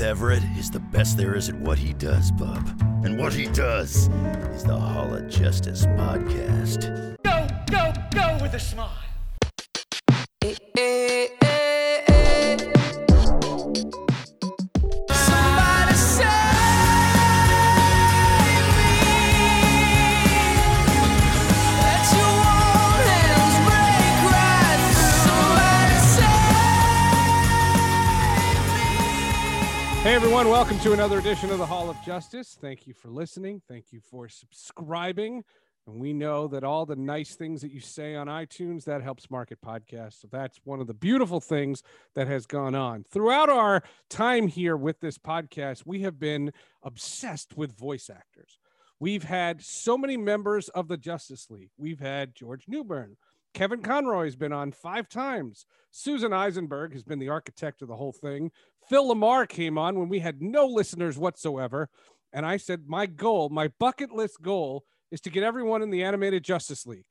Everett is the best there is at what he does, bub. And what he does is the Hall of Justice podcast. Go, go, go with a smile. Welcome to another edition of the Hall of Justice. Thank you for listening. Thank you for subscribing. And we know that all the nice things that you say on iTunes that helps market podcasts. So that's one of the beautiful things that has gone on. Throughout our time here with this podcast, we have been obsessed with voice actors. We've had so many members of the Justice League. We've had George Newbern. Kevin Conroy has been on five times. Susan Eisenberg has been the architect of the whole thing. Phil LaMarr came on when we had no listeners whatsoever. And I said, my goal, my bucket list goal is to get everyone in the animated Justice League.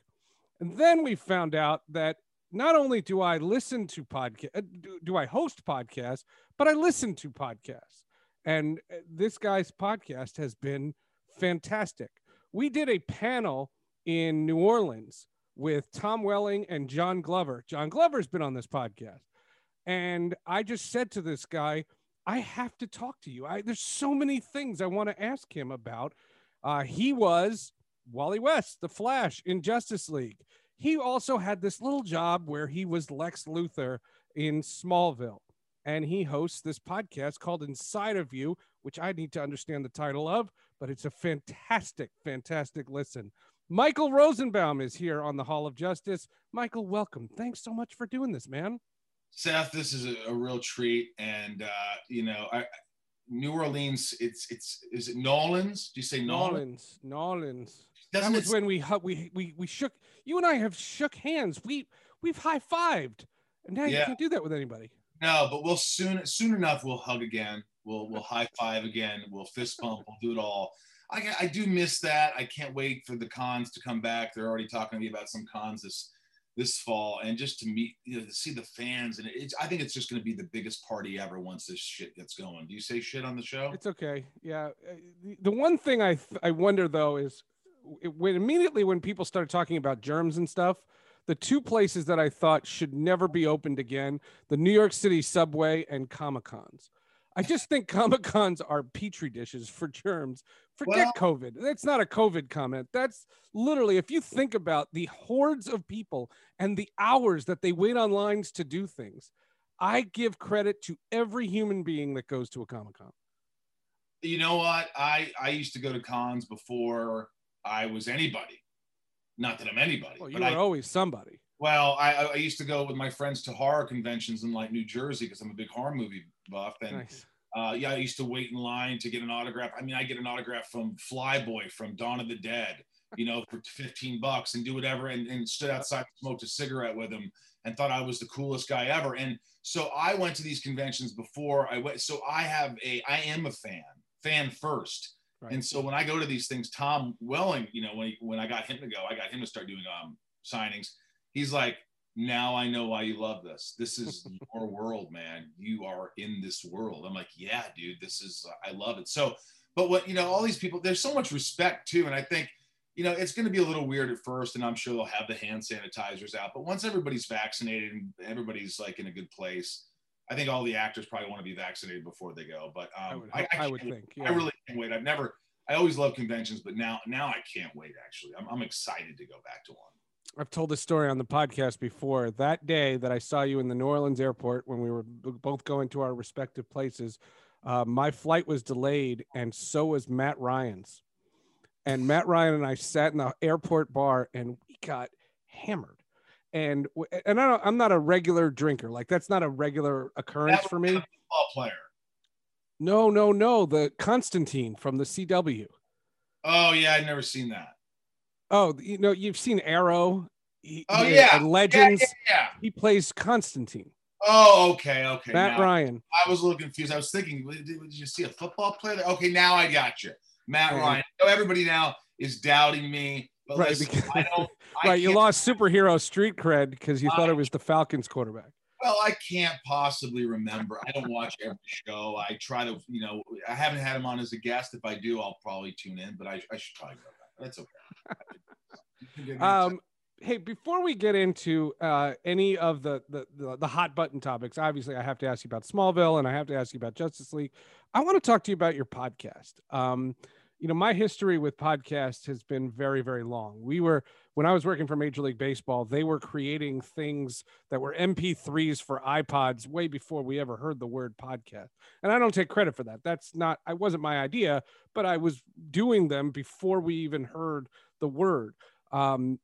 And then we found out that not only do I listen to podcast, do, do I host podcasts, but I listen to podcasts. And uh, this guy's podcast has been fantastic. We did a panel in New Orleans with Tom Welling and John Glover. John Glover's been on this podcast. And I just said to this guy, I have to talk to you. I, there's so many things I want to ask him about. Uh, he was Wally West, the Flash in Justice League. He also had this little job where he was Lex Luthor in Smallville. And he hosts this podcast called Inside of You, which I need to understand the title of, but it's a fantastic, fantastic listen. Michael Rosenbaum is here on the Hall of Justice. Michael, welcome. Thanks so much for doing this, man. Seth, this is a, a real treat, and uh, you know, I, New Orleans. It's it's is it Nolans? Do you say Nolans? Nolans. That was when we we we we shook. You and I have shook hands. We we've high fived, and now you can't do that with anybody. No, but we'll soon soon enough we'll hug again. We'll we'll high five again. We'll fist bump. We'll do it all. I I do miss that. I can't wait for the cons to come back. They're already talking to me about some cons this this fall, and just to meet you know to see the fans and it's. I think it's just going to be the biggest party ever once this shit gets going. Do you say shit on the show? It's okay. Yeah. Uh, The, one thing I th- I wonder though is when immediately when people started talking about germs and stuff, the two places that I thought should never be opened again, the New York City subway and Comic Cons. I just think Comic Cons are petri dishes for germs. Forget Well- COVID. That's not a COVID comment. That's literally, if you think about the hordes of people and the hours that they wait on lines to do things, I give credit to every human being that goes to a Comic Con. you know what? I I used to go to cons before I was anybody. Not that I'm anybody, Well, you but were I always somebody. well, I I used to go with my friends to horror conventions in like New Jersey because I'm a big horror movie buff, and Nice. Uh, yeah, I used to wait in line to get an autograph. I mean, I get an autograph from Flyboy from Dawn of the Dead, you know, for 15 bucks and do whatever, and, and stood outside, smoked a cigarette with him, and thought I was the coolest guy ever. And so I went to these conventions before I went. So I have a, I am a fan, fan first. Right. And so when I go to these things, Tom Welling, you know, when he, when I got him to go, I got him to start doing um signings. He's like, now I know why you love this. This is your world, man. You are in this world. I'm like, yeah, dude, this is, I love it. So, but what, you know, all these people, there's so much respect too. And I think, you know, it's going to be a little weird at first, and I'm sure they'll have the hand sanitizers out. But once everybody's vaccinated and everybody's like in a good place, I think all the actors probably want to be vaccinated before they go. But um, I would, I, can't would wait. think. I really can't wait. I've never, I always love conventions, but now, now I can't wait. Actually, I'm, I'm excited to go back to one. I've told this story on the podcast before. That day that I saw you in the New Orleans airport when we were both going to our respective places, uh, my flight was delayed, and so was Matt Ryan's. And Matt Ryan and I sat in the airport bar, and we got hammered. And and I don't, I'm not a regular drinker. Like that's not a regular occurrence for me. Football player. No, no, no. The Constantine from the CW. Oh yeah, I've never seen that. Oh, you know, you've seen Arrow. He- Oh, he- uh, yeah. Legends. Yeah, yeah. He plays Constantine. Oh, okay, okay. Matt now- Ryan. I was a little confused. I was thinking, did, did you see a football player? There? Okay, now I got you. Matt Yeah. Ryan. I know everybody now is doubting me, but Right, listen, because- I don't. I right, you lost superhero street cred because you thought it was the Falcons quarterback. Well, I can't possibly remember. I don't watch every show. I try to, you know, I haven't had him on as a guest. If I do, I'll probably tune in, but I, I should probably go back. That's okay. Um, hey, before we get into uh, any of the, the the the hot button topics, obviously I have to ask you about Smallville and I have to ask you about Justice League. I want to talk to you about your podcast. Um, you know, my history with podcasts has been very, very long. We were when I was working for Major League Baseball, they were creating things that were MP3s for iPods way before we ever heard the word podcast. And I don't take credit for that. That's not I wasn't my idea, but I was doing them before we even heard the word. Um,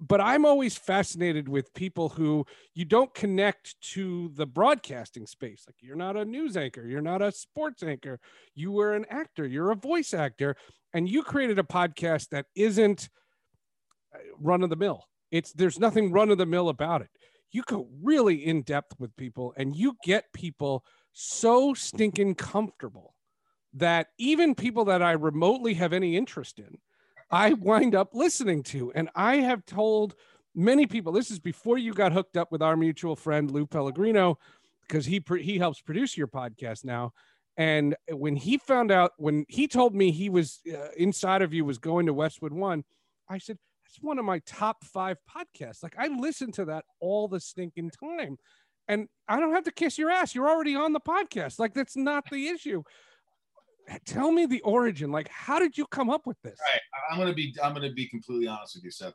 but I'm always fascinated with people who you don't connect to the broadcasting space. Like you're not a news anchor, you're not a sports anchor, you were an actor, you're a voice actor, and you created a podcast that isn't run of the mill. It's there's nothing run of the mill about it. You go really in depth with people and you get people so stinking comfortable that even people that I remotely have any interest in, I wind up listening to. And I have told many people this is before you got hooked up with our mutual friend Lou Pellegrino, because he he helps produce your podcast now. And when he found out, when he told me he was uh, inside of you was going to Westwood One, I said that's one of my top five podcasts. Like I listen to that all the stinking time, and I don't have to kiss your ass. You're already on the podcast. Like that's not the issue. Tell me the origin. Like, how did you come up with this? Right. I'm gonna be I'm gonna be completely honest with you, Seth.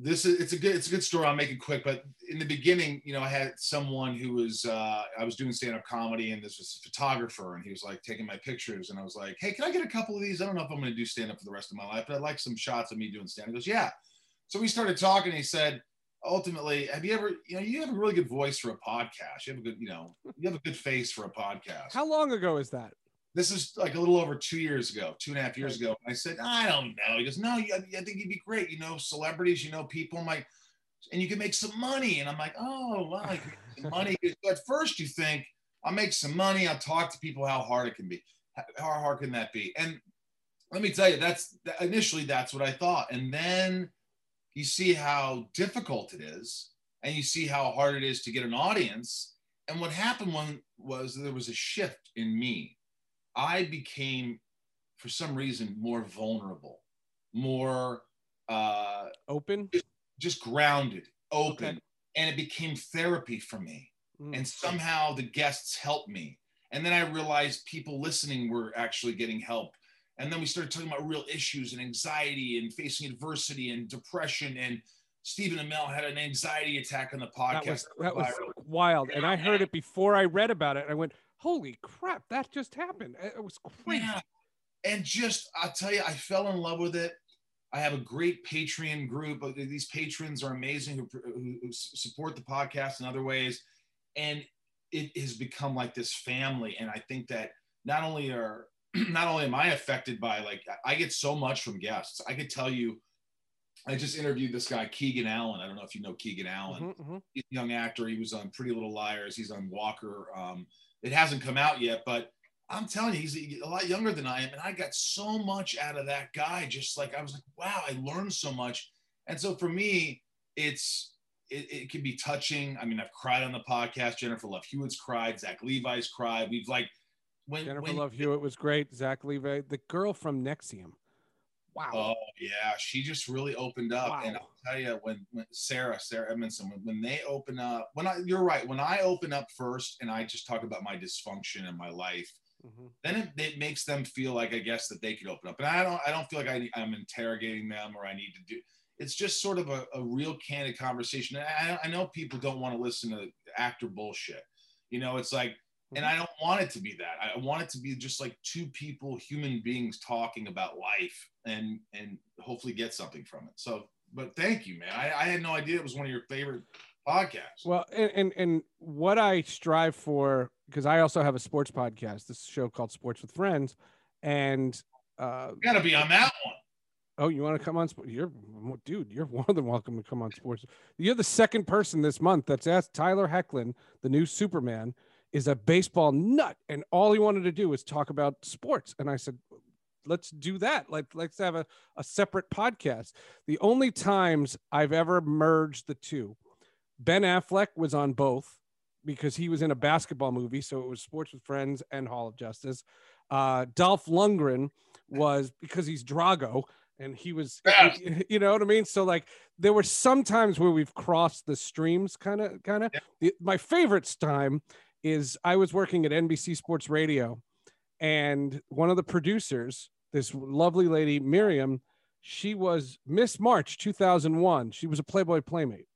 This is it's a good it's a good story. I'll make it quick. But in the beginning, you know, I had someone who was uh, I was doing stand up comedy, and this was a photographer, and he was like taking my pictures, and I was like, hey, can I get a couple of these? I don't know if I'm gonna do stand up for the rest of my life, but I'd like some shots of me doing stand. He goes, yeah. So we started talking. he said, ultimately, have you ever you know you have a really good voice for a podcast. You have a good you know you have a good face for a podcast How long ago is that? This is like a little over two years ago, two and a half years ago. I said, I don't know. He goes, No, I, I think you'd be great. You know, celebrities, you know, people might, and you can make some money. And I'm like, Oh, well, I can make some money. So at first, you think, I'll make some money. I'll talk to people how hard it can be. How hard can that be? And let me tell you, that's initially that's what I thought. And then you see how difficult it is, and you see how hard it is to get an audience. And what happened one was there was a shift in me. I became, for some reason, more vulnerable, more uh, Open. just grounded, open, Okay. and it became therapy for me. Mm. And somehow the guests helped me. And then I realized people listening were actually getting help. And then we started talking about real issues and anxiety and facing adversity and depression. And Stephen Amell had an anxiety attack on the podcast. that was that was wild, and I heard it before I read about it. I went, "Holy crap, that just happened!" It was crazy. Yeah. And just, I'll tell you, I fell in love with it. I have a great Patreon group. These patrons are amazing who, who, who support the podcast in other ways. And it has become like this family. And I think that not only are, not only am I affected by like, I get so much from guests. I could tell you, I just interviewed this guy, Keegan Allen. I don't know if you know Keegan Allen Mhm, mhm. he's a young actor. He was on Pretty Little Liars. He's on Walker. Um, it hasn't come out yet, but I'm telling you, he's a, lot younger than I am, and I got so much out of that guy. Just like I was like, wow, I learned so much. And so for me, it's it, it can be touching. I mean, I've cried on the podcast. Jennifer Love Hewitt's cried. Zach Levi's cried. We've like when Jennifer when, Love Hewitt was great. Zach Levi, the girl from NXIVM. Wow. Oh yeah, she just really opened up, Wow. and I'll tell you when, when Sarah, Sarah Edmondson, when, when they open up, when I, you're right, when I open up first and I just talk about my dysfunction in my life, Mhm. then it, it makes them feel like I guess that they could open up, and I don't, I don't feel like I, I'm interrogating them or I need to do. It's just sort of a, a real candid conversation. I, I know people don't want to listen to actor bullshit. You know, it's like and I don't want it to be that. I want it to be just like two people, human beings talking about life and and hopefully get something from it. So, but thank you, man. I, I had no idea it was one of your favorite podcasts. Well, and and, and what I strive for, because I also have a sports podcast, this show called Sports with Friends, and uh, You gotta be on that one. oh, you want to come on? Sport? You're, dude, you're more than welcome to come on Sports. You're the second person this month that's asked Tyler Hoechlin, the new Superman, is a baseball nut, and all he wanted to do was talk about sports. And I said, let's do that. Like, let's have a, a separate podcast. The only times I've ever merged the two, Ben Affleck was on both because he was in a basketball movie, so it was Sports with Friends and Hall of Justice. Uh, Dolph Lundgren was because he's Drago, and he was, Yes. you know what I mean. So like, there were some times where we've crossed the streams, kind of, kind of. Yeah. My favorite time is I was working at NBC Sports Radio, and one of the producers, this lovely lady Miriam, she was Miss March 2001. She was a Playboy Playmate,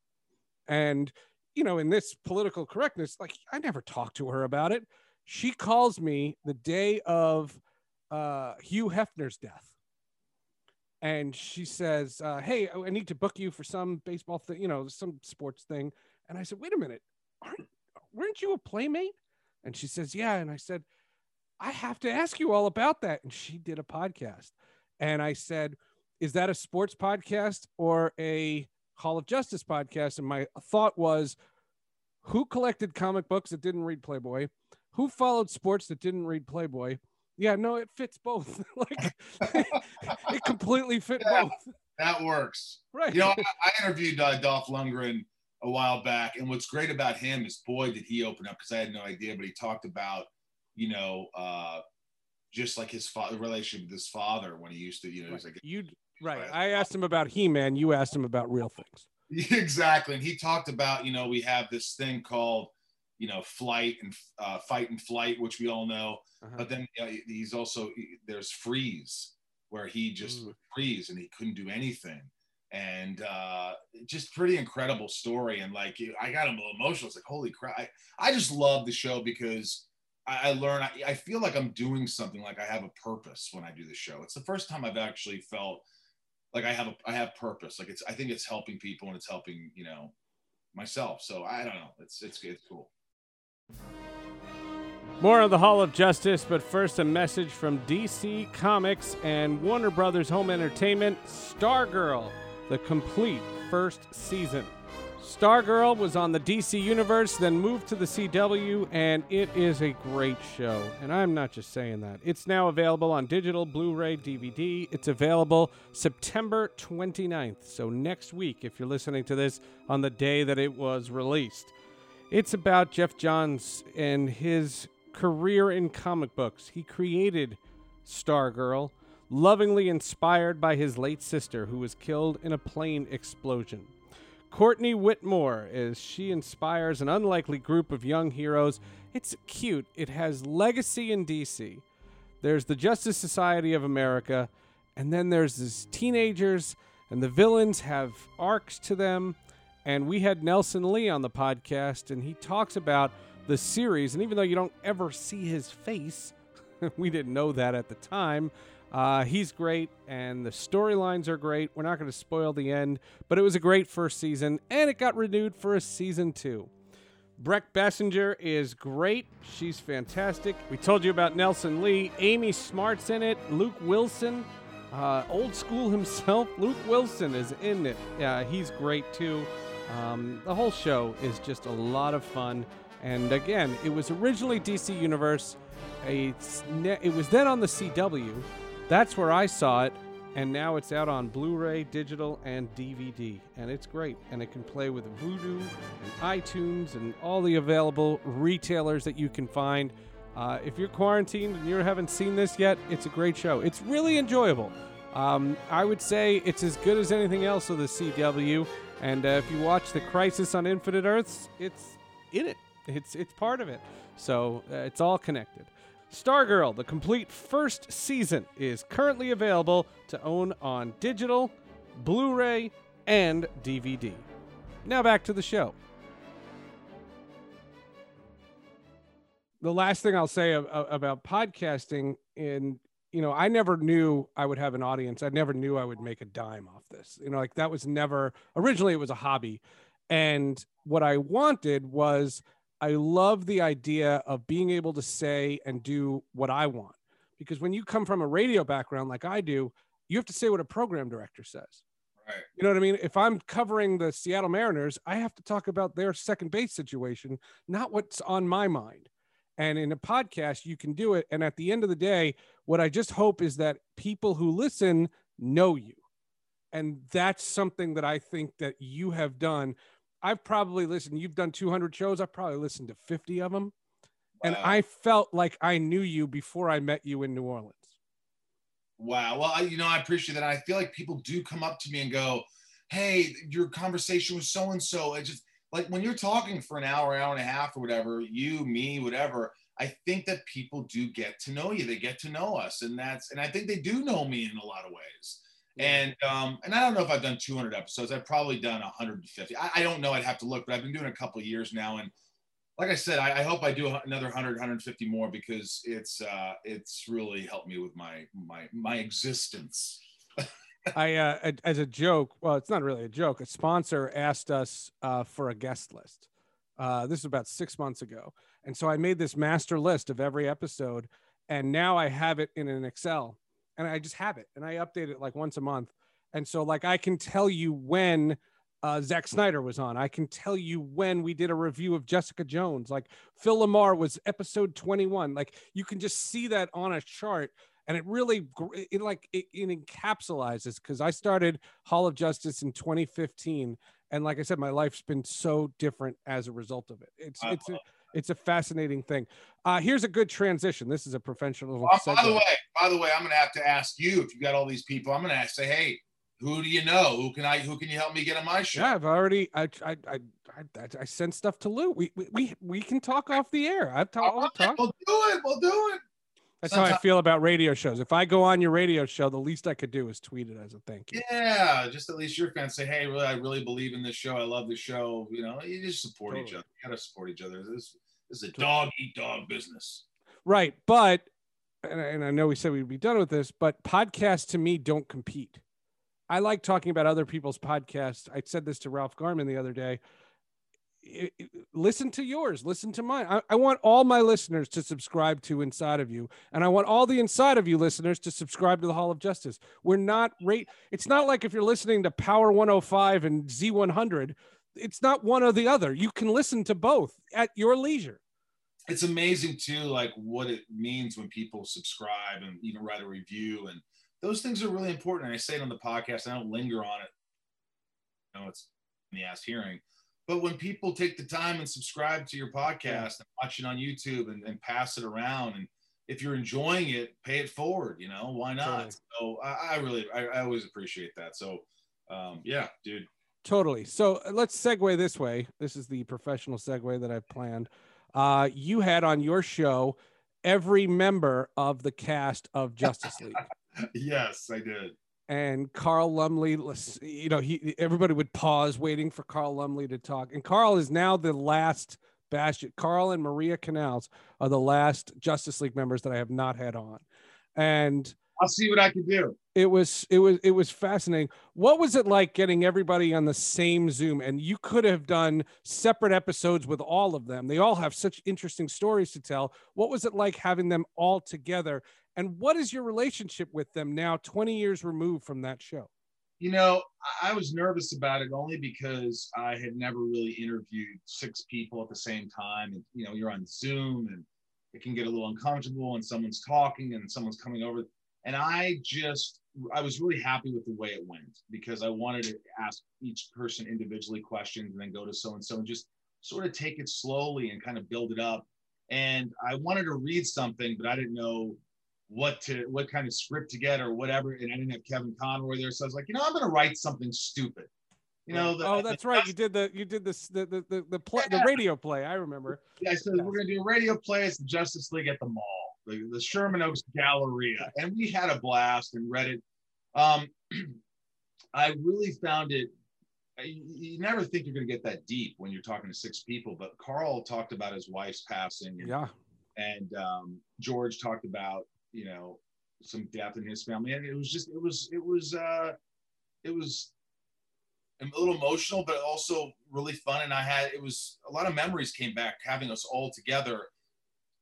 and you know, in this political correctness, like I never talked to her about it. She calls me the day of uh, Hugh Hefner's death. And she says, uh, Hey, I need to book you for some baseball thing, you know, some sports thing. And I said, Wait a minute, aren't, weren't you a playmate? And she says, Yeah. And I said, I have to ask you all about that. And she did a podcast. And I said, Is that a sports podcast or a Hall of Justice podcast? And my thought was, Who collected comic books that didn't read Playboy? Who followed sports that didn't read Playboy? Yeah, no, it fits both. like it completely fit Yeah. both. That works. Right. You know, I, I interviewed uh, Dolph Lundgren a while back, and what's great about him is, boy, did he open up because I had no idea, but he talked about, you know, uh, just like his father relationship with his father when he used to, you know, he was like, you right. I asked him about He Man. You asked him about real things. exactly. And he talked about, you know, we have this thing called, you know, flight and uh, fight and flight, which we all know. Uh-huh. But then uh, he's also there's freeze where he just would freeze and he couldn't do anything. And uh, just pretty incredible story. And like I got a little emotional. It's like holy crap! I, I just love the show because I, I learn. I, I feel like I'm doing something. Like I have a purpose when I do the show. It's the first time I've actually felt like I have a I have purpose. Like it's I think it's helping people and it's helping you know myself. So I don't know. It's it's it's cool. More of the Hall of Justice, but first a message from DC Comics and Warner Brothers Home Entertainment Stargirl, the complete first season. Stargirl was on the DC Universe, then moved to the CW, and it is a great show. And I'm not just saying that. It's now available on digital, Blu ray, DVD. It's available September 29th, so next week, if you're listening to this on the day that it was released. It's about Geoff Johns and his career in comic books. He created Stargirl, lovingly inspired by his late sister, who was killed in a plane explosion. Courtney Whitmore, as she inspires an unlikely group of young heroes. It's cute. It has legacy in DC. There's the Justice Society of America, and then there's these teenagers, and the villains have arcs to them. And we had Nelson Lee on the podcast, and he talks about the series. And even though you don't ever see his face, we didn't know that at the time. Uh, he's great, and the storylines are great. We're not going to spoil the end, but it was a great first season, and it got renewed for a season two. Brec Bassinger is great. She's fantastic. We told you about Nelson Lee. Amy Smart's in it. Luke Wilson, uh, old school himself. Luke Wilson is in it. Yeah, he's great too. Um, the whole show is just a lot of fun. And again, it was originally DC Universe. A, it was then on the CW. That's where I saw it. And now it's out on Blu ray, digital, and DVD. And it's great. And it can play with Vudu and iTunes and all the available retailers that you can find. Uh, if you're quarantined and you haven't seen this yet, it's a great show. It's really enjoyable. Um, I would say it's as good as anything else of the CW. And uh, if you watch The Crisis on Infinite Earths, it's in it. It's it's part of it. So uh, it's all connected. Stargirl, the complete first season, is currently available to own on digital, Blu ray, and DVD. Now back to the show. the last thing I'll say about podcasting, and you know, I never knew I would have an audience. I never knew I would make a dime off this. You know, like that was never originally it was a hobby, and what I wanted was I love the idea of being able to say and do what I want. Because when you come from a radio background like I do, you have to say what a program director says. Right. You know what I mean? If I'm covering the Seattle Mariners, I have to talk about their second base situation, not what's on my mind. And in a podcast, you can do it. And at the end of the day, what I just hope is that people who listen know you. And that's something that I think that you have done. I've probably listened, you've done 200 shows. I've probably listened to 50 of them. And I felt like I knew you before I met you in New Orleans. Wow. Well, I, you know, I appreciate that. I feel like people do come up to me and go, "Hey, your conversation with so and so." It just like when you're talking for an hour, hour and a half, or whatever, you, me, whatever. I think that people do get to know you. They get to know us, and that's and I think they do know me in a lot of ways. And um, and I don't know if I've done 200 episodes. I've probably done 150. I, I don't know. I'd have to look, but I've been doing a couple of years now, and like I said, I, I hope I do another 100, 150 more because it's uh, it's really helped me with my my my existence. I, uh, as a joke, well, it's not really a joke. A sponsor asked us uh, for a guest list. Uh, this is about six months ago, and so I made this master list of every episode, and now I have it in an Excel, and I just have it, and I update it like once a month, and so like I can tell you when uh, Zack Snyder was on. I can tell you when we did a review of Jessica Jones. Like Phil LaMarr was episode 21. Like you can just see that on a chart. And it really, it like, it, it encapsulizes because I started Hall of Justice in 2015. And like I said, my life's been so different as a result of it. It's, I it's, a, it's a fascinating thing. Uh, here's a good transition. This is a professional. Uh, by the way, by the way, I'm gonna have to ask you if you got all these people. I'm gonna ask, say, hey, who do you know? Who can I? Who can you help me get on my show? Yeah, I've already. I I I I, I sent stuff to Lou. We we we, we can talk off the air. I've All talked. right, talk. we'll do it. We'll do it. That's how I feel about radio shows. If I go on your radio show, the least I could do is tweet it as a thank you. Yeah, just at least your fans say, "Hey, really, I really believe in this show. I love the show." You know, you just support each other. You gotta support each other. This, this is a dog eat dog business. Right, but and, I- know we said we'd be done with this, but podcasts to me don't compete. I like talking about other people's podcasts. I said this to Ralph Garman the other day. Listen to yours, listen to mine. I, I want all my listeners to subscribe to Inside of You, and I want all the Inside of You listeners to subscribe to the Hall of Justice. We're not rate. It's not like if you're listening to Power 105 and Z100. It's not one or the other. You can listen to both at your leisure. It's amazing too, like what it means when people subscribe and even write a review, and those things are really important. And I say it on the podcast. I don't linger on it. You know, it's in the ass hearing. But when people take the time and subscribe to your podcast and watch it on YouTube and, and pass it around, and if you're enjoying it, pay it forward. You know, why not? So I, I really, I, I always appreciate that. So, um, yeah, dude. Totally. So uh, let's segue this way. This is the professional segue that I've planned. Uh, you had on your show every member of the cast of Justice League. Yes, I did. and Carl Lumbly, you know, he everybody would pause waiting for Carl Lumbly to talk. And Carl is now the last bastion. Carl and Maria Canals are the last Justice League members that I have not had on. And I'll see what I can do. It was it was it was fascinating. What was it like getting everybody on the same Zoom? And you could have done separate episodes with all of them. They all have such interesting stories to tell. What was it like having them all together? And what is your relationship with them now, 20 years removed from that show? You know, I- was nervous about it only because I had never really interviewed six people at the same time. And, you know, you're on Zoom and it can get a little uncomfortable and someone's talking and someone's coming over. And I just, I was really happy with the way it went because I wanted to ask each person individually questions and then go to so and so and just sort of take it slowly and kind of build it up. And I wanted to read something, but I didn't know what to what kind of script to get or whatever. And I didn't have Kevin Conroy there, so I was like, you know, I'm going to write something stupid. You know, the, oh, that's right. You did the you did this the the the the, play, the radio play. I remember. I said we're going to do a radio play. It's the Justice League at the mall, the, the Sherman Oaks Galleria, and we had a blast and read it. Um, I really found it. You you never think you're going to get that deep when you're talking to six people, but Carl talked about his wife's passing. And Yeah. and um, George talked about you know some death in his family, and it was just it was it was uh, it was a little emotional, but also really fun. And I had it was a lot of memories came back having us all together.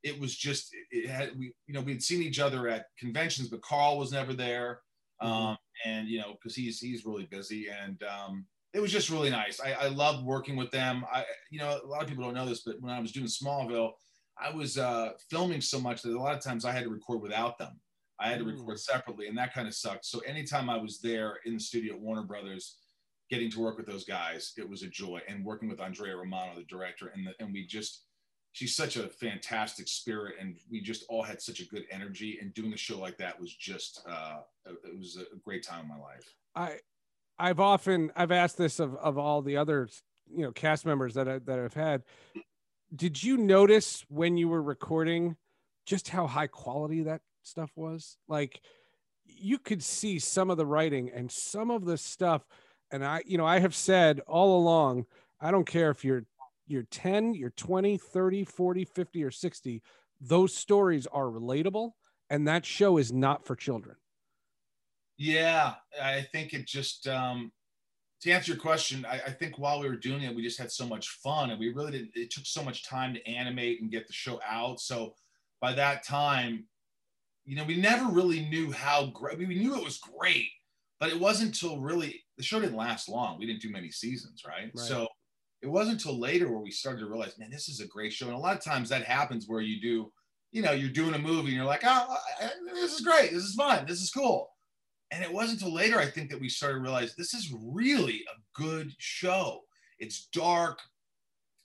It was just it had we you know we had seen each other at conventions, but Carl was never there, um, and you know because he's he's really busy, and um, it was just really nice. I, I loved working with them. I you know a lot of people don't know this, but when I was doing Smallville, I was uh, filming so much that a lot of times I had to record without them. I had to Mm. record separately, and that kind of sucked. So anytime I was there in the studio at Warner Brothers, getting to work with those guys, it was a joy. And working with Andrea Romano, the director, and the, and we just, she's such a fantastic spirit, and we just all had such a good energy. And doing a show like that was just, uh, it was a great time in my life. I I've often I've asked this of of all the other you know cast members that I, that I've had. Did you notice when you were recording just how high quality that stuff was? Like you could see some of the writing and some of the stuff and I you know I have said all along I don't care if you're you're 10, you're 20, 30, 40, 50 or 60 those stories are relatable and that show is not for children. Yeah, I think it just um, to answer your question, I, I think while we were doing it, we just had so much fun, and we really didn't, It took so much time to animate and get the show out. So by that time, you know, we never really knew how great. We knew it was great, but it wasn't until really the show didn't last long. We didn't do many seasons, right? Right. So it wasn't until later where we started to realize, man, this is a great show. And a lot of times that happens where you do, you know, you're doing a movie and you're like, oh, this is great, this is fun, this is cool. And it wasn't until later, I think, that we started to realize this is really a good show. It's dark.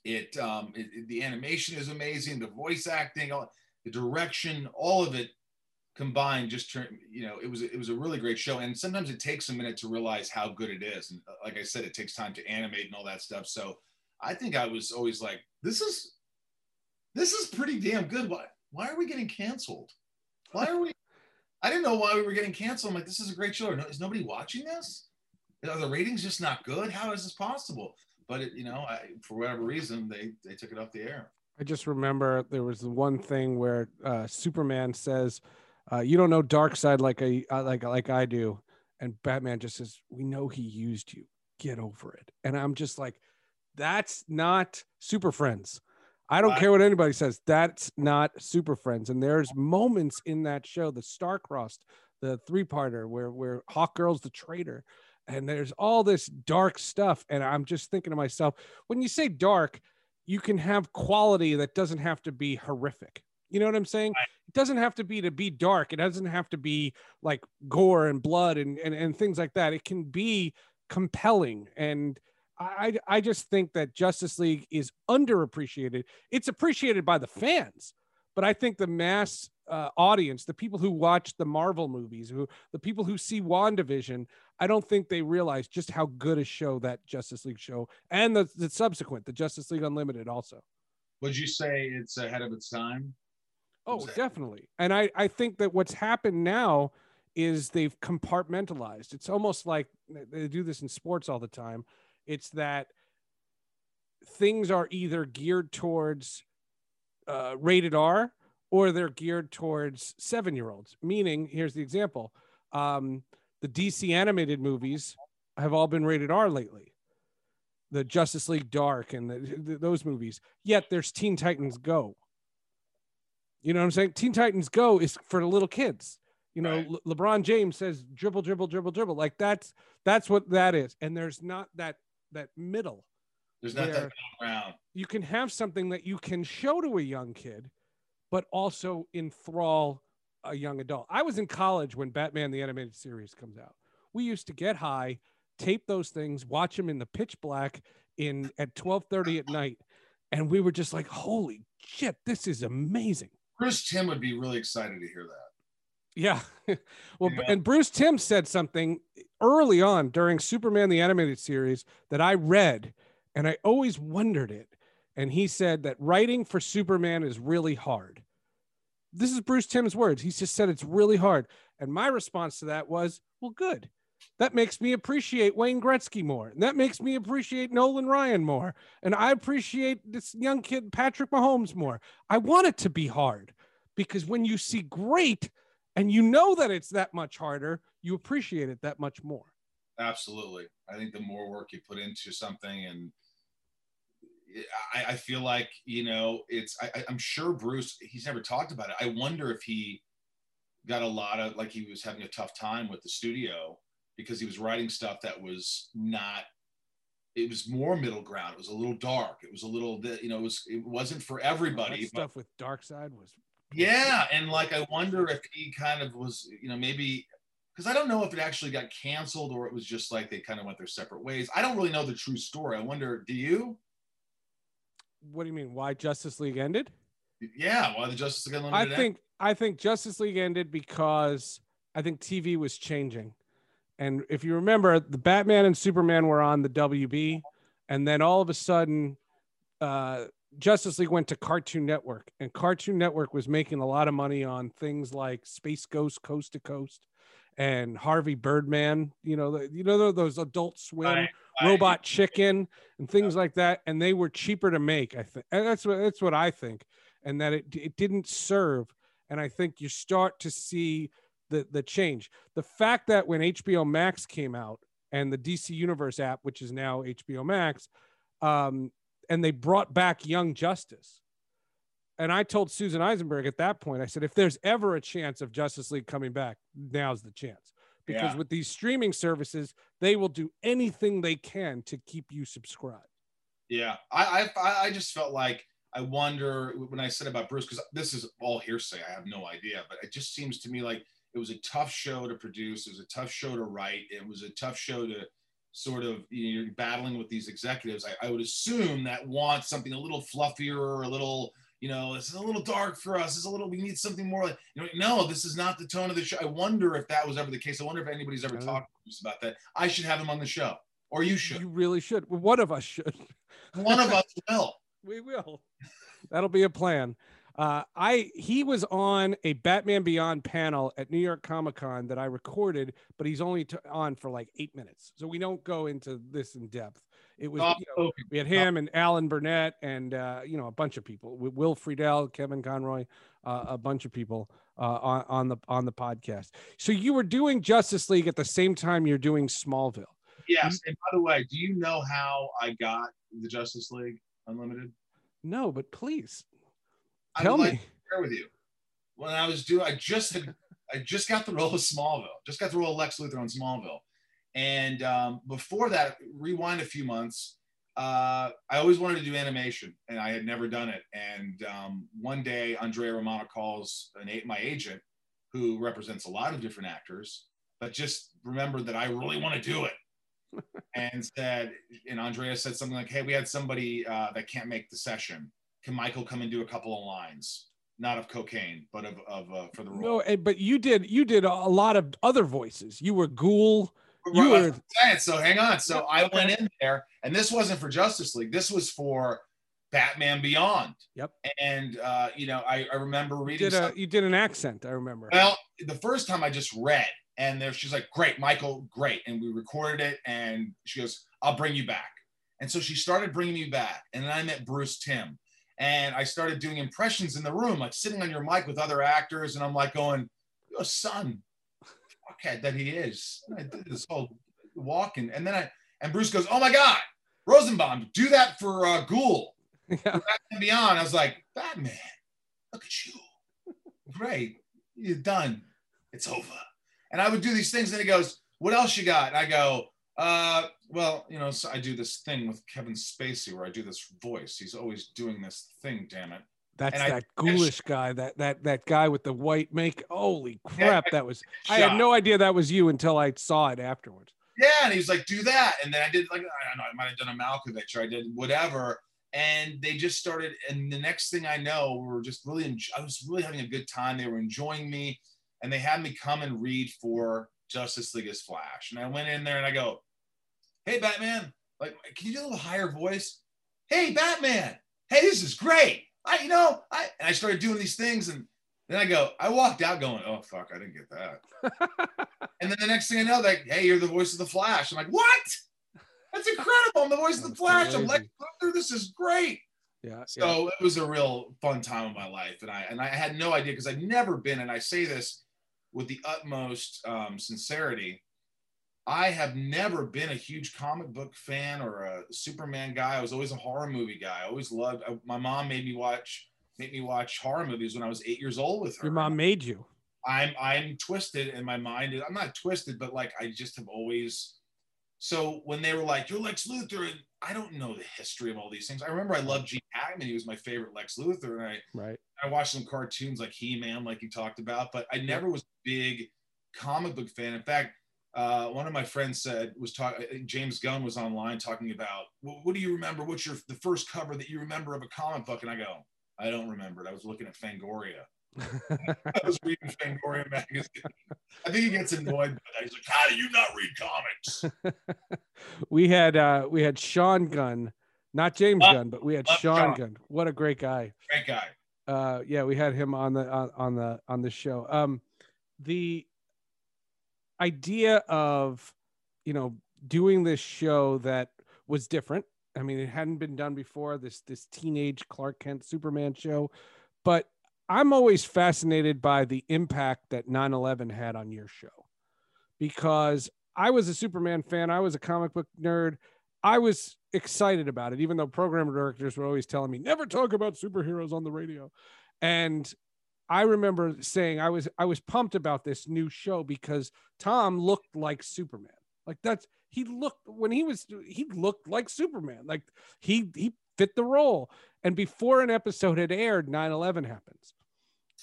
It, um, it, it- the animation is amazing. The voice acting, all, the direction, all of it combined just turned. You know, it was it was a really great show. And sometimes it takes a minute to realize how good it is. And uh, like I said, it takes time to animate and all that stuff. So I think I was always like, this is this is pretty damn good. Why why are we getting canceled? Why are we? I didn't know why we were getting canceled. I'm like, this is a great show. No- Is nobody watching this? Are the ratings just not good? How is this possible? But it, you know, I, for whatever reason, they they took it off the air. I just remember there was the one thing where uh, Superman says, uh, "You don't know Darkseid like I uh, like like I do," and Batman just says, "We know he used you. Get over it." And I'm just like, "That's not Super Friends." I don't Right. care what anybody says. That's not Super Friends. And there's moments in that show, the Starcrossed, the three-parter, where where Hawkgirl's the traitor, and there's all this dark stuff. And I'm just thinking to myself, when you say dark, you can have quality that doesn't have to be horrific. You know what I'm saying? It doesn't have to be to be dark. It doesn't have to be like gore and blood and, and, and things like that. It can be compelling. And I, I I just think that Justice League is underappreciated. It's appreciated by the fans, but I think the mass uh, audience, the people who watch the Marvel movies, who the people who see WandaVision, I don't think they realize just how good a show that Justice League show and the, the subsequent, the Justice League Unlimited, also. Would you say it's ahead of its time? Oh, Exactly. definitely. And I, I think that what's happened now is they've compartmentalized. It's almost like they do this in sports all the time. It's that things are either geared towards uh, rated R or they're geared towards seven year olds. Meaning, here's the example um, the DC animated movies have all been rated R lately. The Justice League Dark and the, th- those movies. Yet there's Teen Titans Go. You know what I'm saying? Teen Titans Go is for the little kids. You know, Right. Le- LeBron James says dribble, dribble, dribble, dribble. Like that's that's what that is. And there's not that that middle. There's not that ground. You can have something that you can show to a young kid, but also enthrall a young adult. I was in college when Batman the animated series comes out. We used to get high, tape those things, watch them in the pitch black in at 12:30 at night, and we were just like, "Holy shit, this is amazing." Bruce Timm would be really excited to hear that. Yeah. well, Yeah. and Bruce Timm said something early on during Superman the animated series that I read and I always wondered it. And he said that writing for Superman is really hard. This is Bruce Timm's words. He just said it's really hard. And my response to that was, well, good. that makes me appreciate Wayne Gretzky more. And that makes me appreciate Nolan Ryan more. And I appreciate this young kid, Patrick Mahomes, more. I want it to be hard because when you see great and you know that it's that much harder, you appreciate it that much more. Absolutely. I think the more work you put into something and I, I feel like, you know, it's, I, I'm sure Bruce, he's never talked about it. I wonder if he got a lot of, like he was having a tough time with the studio because he was writing stuff that was not, it was more middle ground. It was a little dark. It was a little, you know, it was, it wasn't for everybody. Stuff with Darkseid was yeah. And like, I wonder if he kind of was, you know, maybe because I don't know if it actually got canceled or it was just like they kind of went their separate ways. I don't really know the true story. I wonder, do you? What do you mean? Why Justice League ended? Yeah, why the Justice League Unlimited? I think I think Justice League ended because I think TV was changing. And if you remember, the Batman and Superman were on the WB, and then all of a sudden, uh, Justice League went to Cartoon Network, and Cartoon Network was making a lot of money on things like Space Ghost Coast to Coast and Harvey Birdman. You know, the, you know those Adult Swim, Right, right. Robot Chicken, and things like that, and they were cheaper to make. I think and that's what that's what I think, and that it it didn't serve. And I think you start to see the the change. The fact that when HBO Max came out and the DC Universe app, which is now HBO Max, um, and they brought back Young Justice. And I told Susan Eisenberg at that point, I said, if there's ever a chance of Justice League coming back, now's the chance. Because Yeah. with these streaming services, they will do anything they can to keep you subscribed. Yeah, I, I I just felt like I wonder when I said about Bruce because this is all hearsay. I have no idea, but it just seems to me like it was a tough show to produce. It was a tough show to write. It was a tough show to sort of you know, you're battling with these executives. I, I would assume that want something a little fluffier or a little. You know, this is a little dark for us. This is a little. We need something more like. You know, no, this is not the tone of the show. I wonder if that was ever the case. I wonder if anybody's ever talked to Bruce about that. I should have him on the show, or you should. You really should. One of us should. One of us will. We will. That'll be a plan. Uh, I he was on a Batman Beyond panel at New York Comic Con that I recorded, but he's only t- on for like eight minutes, so we don't go into this in depth. It was Oh, you know, okay. we had him and Alan Burnett and uh, you know a bunch of people, Wi- Will Friedle, Kevin Conroy, uh, a bunch of people uh, on on the on the podcast. So you were doing Justice League at the same time you're doing Smallville. Yes. And by the way, do you know how I got the Justice League Unlimited? No, but please I tell like me. to share with you. When I was doing, I just had, I just got the role of Smallville. Just got the role of Lex Luthor on Smallville. And um, before that, rewind a few months. Uh, I always wanted to do animation, and I had never done it. And um, one day, Andrea Romano calls an, my agent, who represents a lot of different actors, but just remembered that I really want to do it. and said, and Andrea said something like, "Hey, we had somebody uh, that can't make the session. Can Michael come and do a couple of lines, not of cocaine, but of of uh, for the role?" No, eh, but you did you did a lot of other voices. You were Ghoul. Right, You were. So hang on. So I went in there, and this wasn't for Justice League. This was for Batman Beyond. Yep. And uh, you know, I, I remember you reading. did a you did an accent. I remember. Well, the first time I just read, and there she's like, "Great, Michael, great," and we recorded it, and she goes, "I'll bring you back." And so she started bringing me back, and then I met Bruce Timm, and I started doing impressions in the room, like sitting on your mic with other actors, and I'm like going, "Your son, fuckhead that he is." And I did this whole walking, and then I and Bruce goes, "Oh my God, Rosenbaum, do that for uh, Ghoul." Yeah. Batman Beyond. I was like, Batman, look at you. Great. You're done. It's over. And I would do these things, and he goes, What else you got? And I go, uh, well, you know, so I do this thing with Kevin Spacey where I do this voice. He's always doing this thing, damn it. That's and I- that ghoulish guy. That that that guy with the white make. Holy crap! I- that was. I had no idea that was you until I saw it afterwards. Yeah, and he was like, do that. And then I did like I don't know, I might have done a Malkovich or I did whatever. And they just started, and the next thing I know, we were just really, I was really having a good time. They were enjoying me, and they had me come and read for Justice League as Flash. And I went in there and I go, "Hey, Batman, like, can you do a little higher voice? Hey, Batman, hey, this is great. I, you know, I." And I started doing these things, and Then I go, I walked out going, oh fuck, I didn't get that. and then the next thing I know, like, hey, you're the voice of the Flash. I'm like, what? That's incredible. I'm the voice of the Flash. I'm Lex amazing. Luthor. This is great. yeah. yeah. So it was a real fun time of my life, and I and I had no idea because I'd never been, and I say this with the utmost um, sincerity. I have never been a huge comic book fan or a Superman guy. I was always a horror movie guy. I always loved. I, my mom made me watch made me watch horror movies when I was eight years old with her. Your mom made you. I'm I'm twisted in my mind. I'm not twisted, but like I just have always. So when they were like, "You're Lex Luthor," and I don't know the history of all these things. I remember I loved Gene Hackman. He was my favorite Lex Luthor, and I Right. I watched some cartoons like He Man, like you talked about, but I never was a big comic book fan. In fact, uh, one of my friends said was talking. James Gunn was online talking about well, what do you remember? What's your the first cover that you remember of a comic book? And I go, I don't remember it. I was looking at Fangoria. I was reading Fangoria magazine. I think he gets annoyed by that. He's like, "How do you not read comics?" we had uh we had Sean Gunn, not James Gunn, but we had Sean Sean. Gunn. What a great guy. Great guy. uh yeah we had him on the on, on the on the show um the idea of you know doing this show that was different. I mean it hadn't been done before this this teenage clark kent superman show but i'm always fascinated by the impact that 9-11 had on your show. Because i was a superman fan i was a comic book nerd i was excited about it even though program directors were always telling me never talk about superheroes on the radio. And i remember saying i was i was pumped about this new show because tom looked like superman. Like that's he looked when he was he looked like superman. Like he he fit the role. And before an episode had aired 9-11 happens.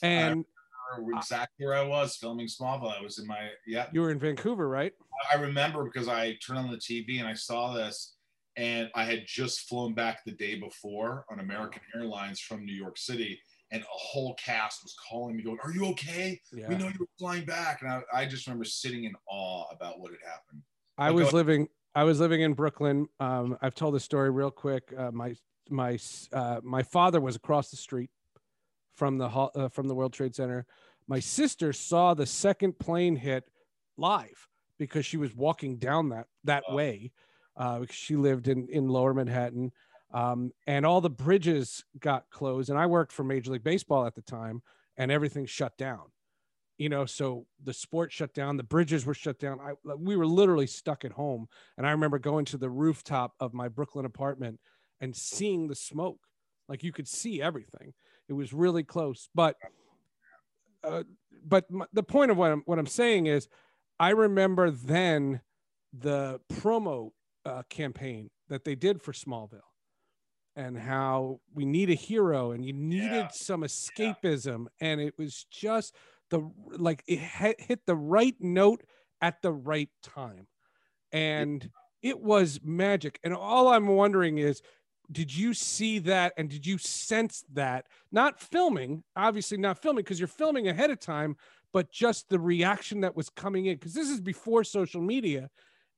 And Exactly where I was filming Smallville. I was in my yeah. you were in vancouver right? I remember because I turned on the TV and I saw this, and I had just flown back the day before on American Airlines from New York City, and a whole cast was calling me, going, "Are you okay? yeah We know you were flying back." And I, I just remember sitting in awe about what had happened. I was living I was living in Brooklyn. Um, I've told the story real quick. Uh, my my uh, my father was across the street from the hall, uh, from the World Trade Center. My sister saw the second plane hit live because she was walking down that that Wow. way uh, because she lived in in Lower Manhattan. Um, and all the bridges got closed. And I worked for Major League Baseball at the time, and everything shut down. You know so the sport shut down the bridges were shut down. I we were literally stuck at home. And i remember going to the rooftop of my brooklyn apartment and seeing the smoke. Like you could see everything. It was really close. But uh, but m- the point of what I'm, what I'm saying is i remember then the promo uh, campaign that they did for smallville and how we need a hero and you needed Yeah. some escapism and it was just the like it hit, hit the right note at the right time. And it was magic. And all i'm wondering is did you see that and did you sense that? Not filming obviously not filming because you're filming ahead of time but just the reaction that was coming in because this is before social media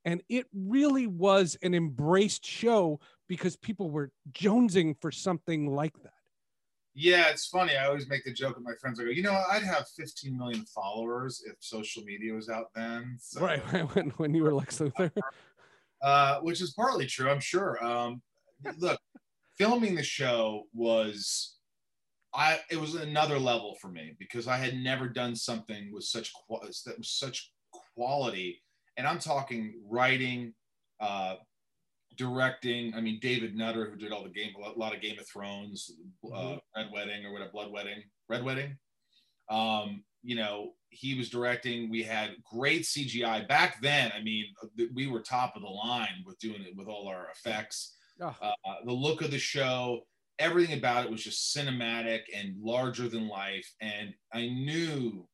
and it really was an embraced show because people were jonesing for something like that Yeah, it's funny. I always make the joke with my friends. I go, you know, I'd have 15 million followers if social media was out then. So, right when, when you were lex luthor uh, which is partly true, I'm sure. Um, look, filming the show was, I it was another level for me because I had never done something with such that was such quality, and I'm talking writing, uh, directing. I mean, David Nutter, who did all the game, a lot of Game of Thrones, uh, Red Wedding or whatever, Blood Wedding, Red Wedding. Um, you know, he was directing. We had great CGI back then. I mean, we were top of the line with doing it with all our effects. Oh. Uh, the look of the show, everything about it was just cinematic and larger than life. And I knew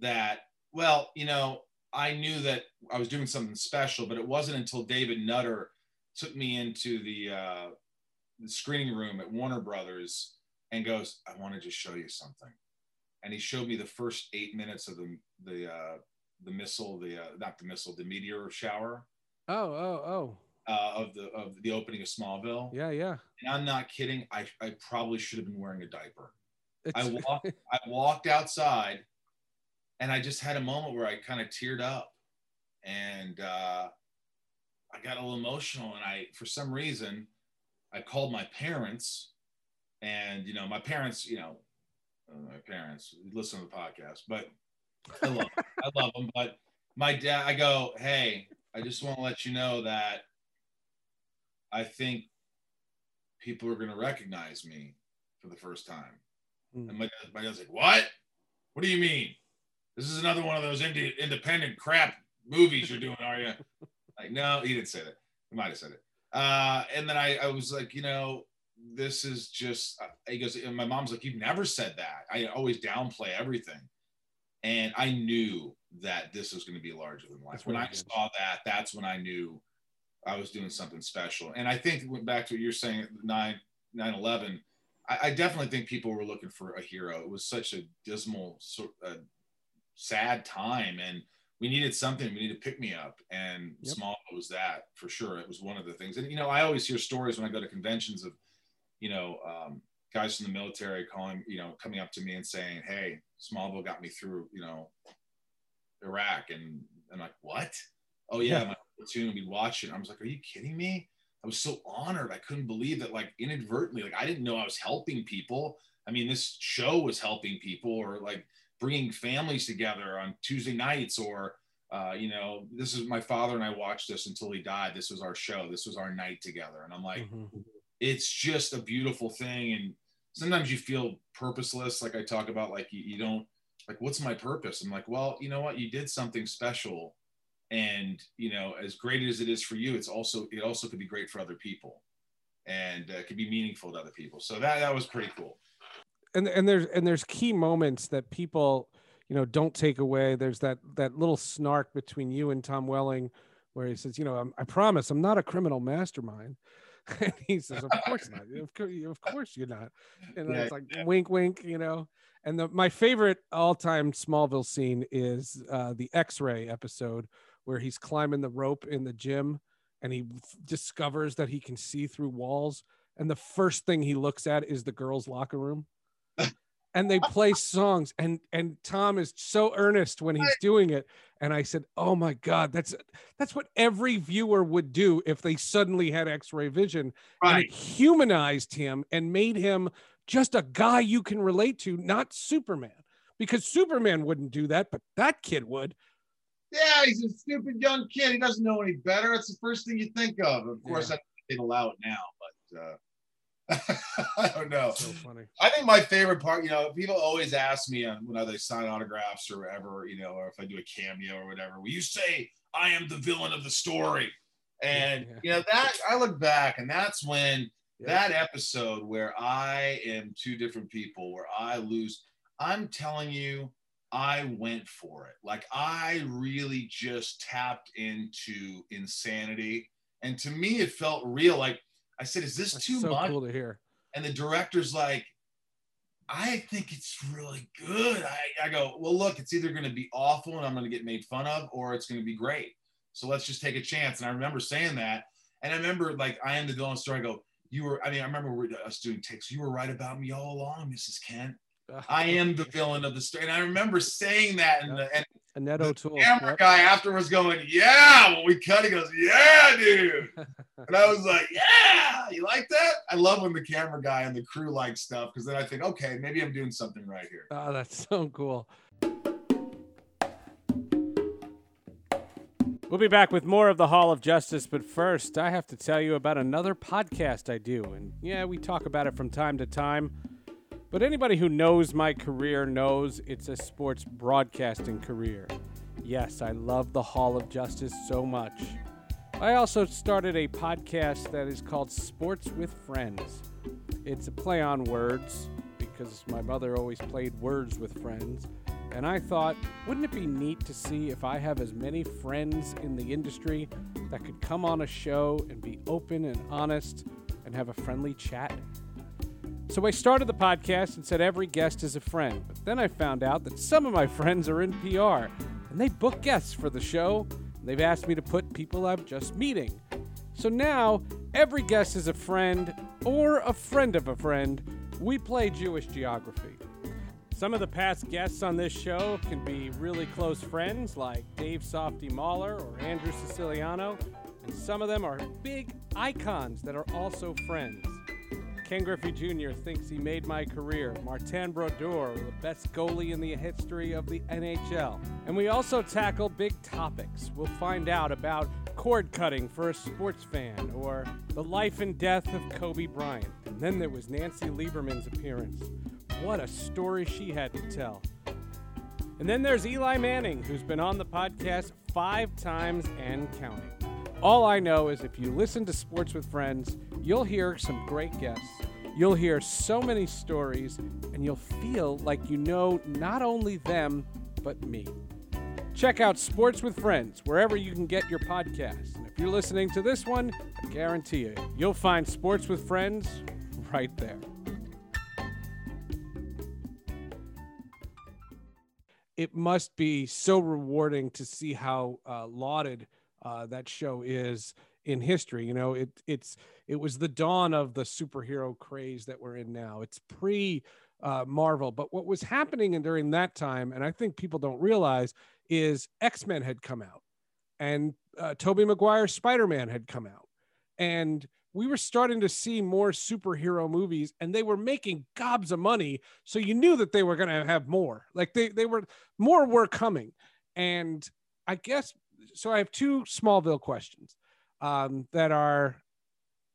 that, well, you know, I knew that I was doing something special, but it wasn't until David Nutter took me into the, uh, the screening room at Warner Brothers and goes, I want to just show you something. And he showed me the first eight minutes of the, the, uh, the missile, the, uh, not the missile, the meteor shower oh oh oh. uh, of the, of the opening of Smallville. yeah yeah And I'm not kidding. I, I probably should have been wearing a diaper. I walked I walked outside and I just had a moment where I kind of teared up and uh, I got a little emotional and I for some reason I called my parents and you know my parents you know uh, my parents listen to the podcast but I love I love them but my dad I go hey I just want to let you know that I think people are going to recognize me for the first time Mm. and my, my dad's like, What? What do you mean? This is another one of those indie, independent crap movies you're doing, are you? Like, no, he didn't say that. He might have said it. Uh, and then I, I was like, you know, this is just, uh, he goes, and my mom's like, You've never said that. I always downplay everything. And I knew that this was going to be larger than life. That's When I saw that, that's when I knew I was doing something special. And I think went back to what you're saying, 9 9 11. I, I definitely think people were looking for a hero. It was such a dismal, sort uh, sad time, and we needed something. We needed to pick me up, and Yep. Smallville was that for sure. It was one of the things. And you know, I always hear stories when I go to conventions of, you know, um, guys from the military calling, you know, coming up to me and saying, "Hey, Smallville got me through, you know, Iraq," and I'm like, "What? Oh yeah, my platoon. We'd watch it. I was like, "Are you kidding me?" I was so honored. I couldn't believe that, like, inadvertently, like, I didn't know I was helping people. I mean, this show was helping people, or like bringing families together on Tuesday nights, or uh, you know, this is my father and I watched this until he died. This was our show. This was our night together, and I'm like, Mhm. it's just a beautiful thing. And sometimes you feel purposeless, like I talk about, like you, you don't like, what's my purpose? I'm like, well, you know what? You did something special and you know as great as it is for you it's also it also could be great for other people and uh, could be meaningful to other people so that that was pretty cool and and there's and there's key moments that people you know don't take away. There's that that little snark between you and tom welling where he says you know I'm, i promise i'm not a criminal mastermind. And he says of course not. Of course, of course you're not. And Yeah, it's like wink wink you know? And the my favorite all-time smallville scene is uh the x-ray episode where he's climbing the rope in the gym and he f- discovers that he can see through walls. And the first thing he looks at is the girls locker room and they play songs and and tom is so earnest when he's doing it. And i said oh my god that's that's what every viewer would do if they suddenly had x-ray vision. And it humanized him and made him just a guy you can relate to not superman. Because superman wouldn't do that but that kid would. Yeah he's a stupid young kid. He doesn't know any better. It's the first thing you think of. Of course Yeah. I, they'd allow it now but uh I don't know. so funny I think my favorite part, you know, people always ask me on when they sign autographs or whatever, you know, or if I do a cameo or whatever, will you say I am the villain of the story? And Yeah. you know, that I look back and that's when that episode where I am two different people, where I lose, I'm telling you, I went for it. Like I really just tapped into insanity. And to me, it felt real. Like I said, is this That's too so much? cool to hear. And the director's like i think it's really good. I, I go well look it's either going to be awful and i'm going to get made fun of or it's going to be great. So let's just take a chance. And i remember saying that. And i remember like i am the villain story. I go you were i mean i remember uh, us doing takes. You were right about me all along mrs kent. I am the villain of the story. And i remember saying that and, the, and annette the o'toole camera yep. guy afterwards going yeah when we cut he goes yeah dude and I was like, yeah, you like that? I love when the camera guy and the crew like stuff because then I think, okay, maybe I'm doing something right here. Oh, that's so cool. We'll be back with more of the Hall of Justice, but first, I have to tell you about another podcast I do. And yeah, we talk about it from time to time. But anybody who knows my career knows it's a sports broadcasting career. Yes, I love the Hall of Justice so much. I also started a podcast that is called Sports with Friends. It's a play on words because my mother always played words with friends. And I thought, wouldn't it be neat to see if I have as many friends in the industry that could come on a show and be open and honest and have a friendly chat? So I started the podcast and said every guest is a friend. But then I found out that some of my friends are in PR and they book guests for the show. And they've asked me to put people I'm just meeting. So now every guest is a friend or a friend of a friend. We play Jewish geography. Some of the past guests on this show can be really close friends, like Dave Softy Mahler or Andrew Siciliano, and some of them are big icons that are also friends. Ken Griffey Jr. thinks he made my career. Martin Brodeur, the best goalie in the history of the NHL. And we also tackle big topics. We'll find out about cord cutting for a sports fan or the life and death of Kobe Bryant. And then there was Nancy Lieberman's appearance. What a story she had to tell. And then there's Eli Manning, who's been on the podcast five times and counting. All I know is if you listen to Sports with Friends, you'll hear some great guests. You'll hear so many stories, and you'll feel like you know not only them, but me. Check out Sports with Friends wherever you can get your podcasts. And if you're listening to this one, I guarantee you, you'll find Sports with Friends right there. it must be so rewarding to see how uh, lauded uh, that show is in history. You know, it it's it was the dawn of the superhero craze that we're in now. It's pre uh, Marvel, but what was happening during that time, and I think people don't realize, is X Men had come out, and uh, Tobey Maguire's Spider Man had come out, and we were starting to see more superhero movies and they were making gobs of money so you knew that they were going to have more like they they were more were coming and i guess so i have two smallville questions um, that are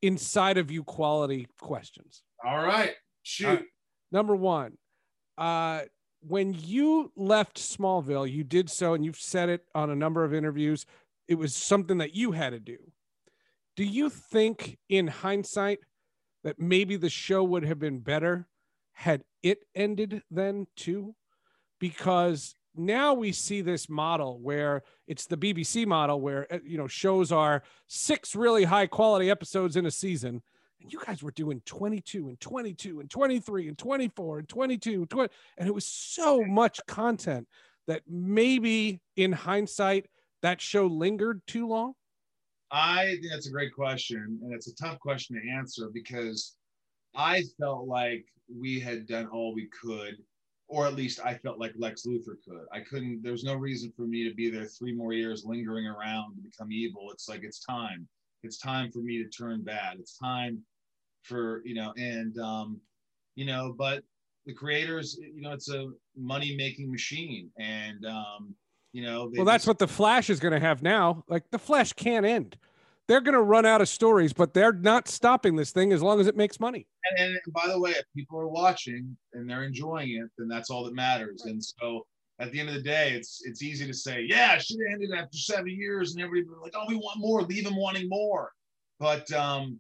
inside of you quality questions. All right, shoot. Uh, number one uh, when you left smallville you did so and you've said it on a number of interviews it was something that you had to do. Do you think in hindsight that maybe the show would have been better had it ended then too? Because now we see this model where it's the BBC model where uh, you know shows are six really high quality episodes in a season. And you guys were doing 22 and 22 and 23 and 24 and 22 20, and it was so much content that maybe in hindsight that show lingered too long? I think that's a great question, and it's a tough question to answer because I felt like we had done all we could, or at least I felt like Lex Luthor could. I couldn't. There was no reason for me to be there three more years, lingering around to become evil. It's like it's time. It's time for me to turn bad. It's time for you know, and um, you know, but the creators, you know, it's a money making machine, and um, you know, well that's what the flash is going to have now like the flash can't end they're going to run out of stories but they're not stopping this thing as long as it makes money and, and by the way, if people are watching and they're enjoying it, then that's all that matters. And so at the end of the day, it's it's easy to say, yeah, it should have ended after seven years, and everybody like, oh, we want more, leave them wanting more. But um,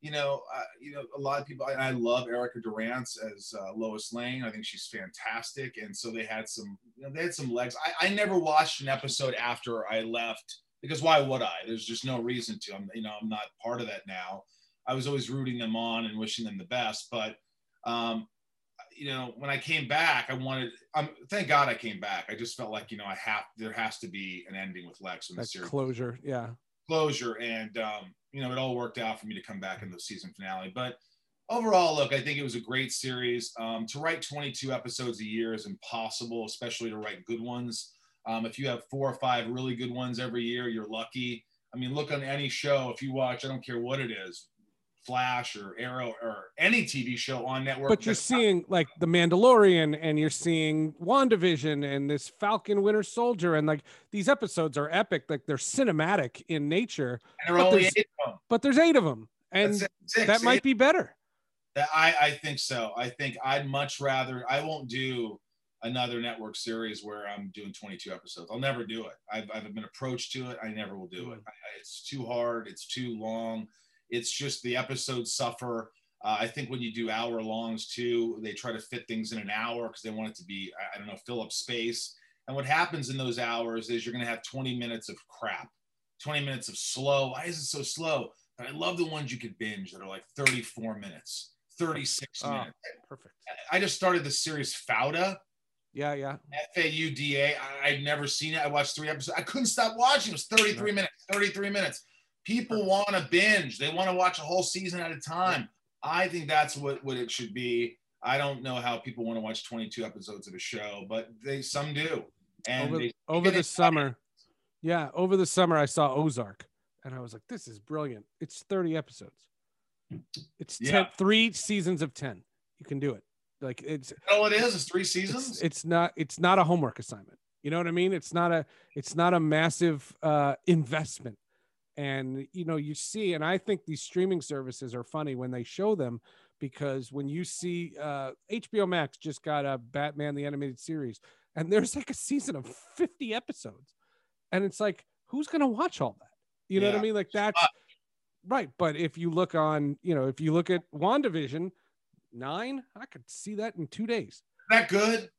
you know, uh, you know, a lot of people. I, I love Erica Durance as uh, Lois Lane. I think she's fantastic, and so they had some, you know, they had some legs. I, I never watched an episode after I left because why would I? There's just no reason to. I'm, you know, I'm not part of that now. I was always rooting them on and wishing them the best. But um, you know, when I came back, I wanted. Um, thank God I came back. I just felt like you know I have there has to be an ending with Lex in the series closure yeah closure, and um, you know it all worked out for me to come back in the season finale. But overall, look, I think it was a great series. Um, to write 22 episodes a year is impossible, especially to write good ones. Um, if you have four or five really good ones every year, you're lucky. I mean, look on any show if you watch. I don't care what it is, Flash or Arrow or any TV show on network. but you're that's- seeing like the mandalorian and you're seeing wandavision and this falcon winter soldier and like these episodes are epic like they're cinematic in nature and there are but only there's- eight of them. but there's eight of them and That's six, that might eight. be better I, I think so. I think I'd much rather. I won't do another network series where I'm doing 22 episodes. I'll never do it. I've, I've been approached to it. I never will do it. I, I- it's too hard. It's too long. It's just the episodes suffer. Uh, I think when you do hour longs too, they try to fit things in an hour because they want it to be, I, I don't know, fill up space. And what happens in those hours is you're going to have 20 minutes of crap, 20 minutes of slow. Why is it so slow? But I love the ones you could binge that are like 34 minutes, 36 Oh, minutes. perfect I just started the series Fauda, yeah yeah F A U D A. I- I'd never seen it. I watched three episodes. I couldn't stop watching. It was 33 minutes, 33 minutes. People want to binge, they want to watch a whole season at a time. I think that's what, what it should be. I don't know how people want to watch 22 episodes of a show, but they some do. And over, they over the it- summer. Yeah, over the summer I saw Ozark and I was like, this is brilliant. It's 30 episodes. It's 10, Yeah. three seasons of 10. You can do it. Like it's all it is is three seasons. it's not it's not a homework assignment. You know what I mean? It's not a it's not a massive uh investment. And you know, you see, and I think these streaming services are funny when they show them because when you see uh HBO Max just got a Batman the animated series and there's like a season of 50 episodes. And it's like, who's gonna watch all that? You know what I mean? Like that's right. But if you look on, you know, if you look at WandaVision, nine, I could see that in two days. that good?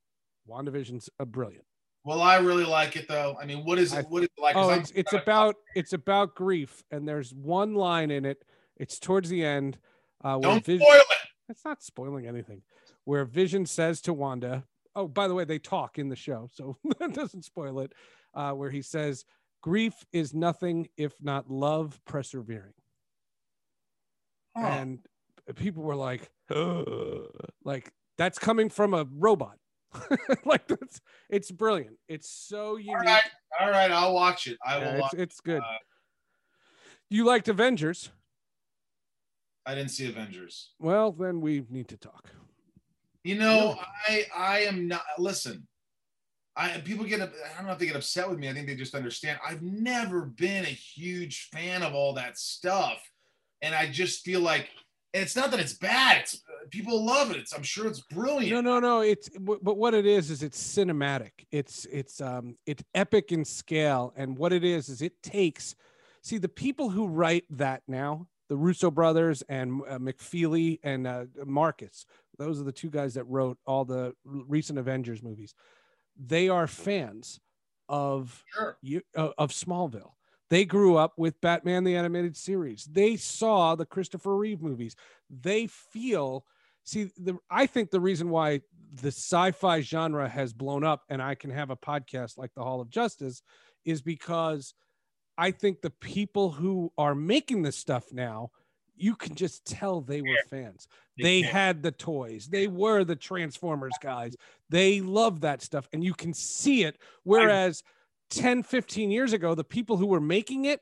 WandaVision's a brilliant. Well, I really like it though. I mean, what is it? What is it like? Oh, it's, it's about it's about grief, and there's one line in it. It's towards the end. Uh, Don't Vision, spoil it. it's not spoiling anything. Where Vision says to Wanda, "Oh, by the way, they talk in the show, so that doesn't spoil it." Uh, where he says, "Grief is nothing if not love persevering," Huh. and people were like, "Like that's coming from a robot." like that's it's brilliant. It's so unique. all right, all right, I'll watch it. I will Yeah, it's, watch. it's good. uh, you liked Avengers? I didn't see Avengers. Well, then we need to talk. You know, I I am not. Listen, I people get I don't know if they get upset with me. I think they just understand. I've never been a huge fan of all that stuff, and I just feel like and it's not that it's bad. It's people love it. It's I'm sure it's brilliant. No, no, no. It's but what it is is it's cinematic. It's it's um it's epic in scale, and what it is is it takes. See the people who write that now, the Russo brothers and uh, McFeely and uh, Markus. Those are the two guys that wrote all the recent Avengers movies. They are fans of Sure. you uh, of Smallville. They grew up with Batman the animated series. They saw the Christopher Reeve movies. They feel see the I think the reason why the sci-fi genre has blown up and I can have a podcast like the Hall of Justice is because I think the people who are making this stuff now you can just tell they were fans. They had the toys. They were the Transformers guys. They love that stuff and you can see it whereas 10 15 years ago the people who were making it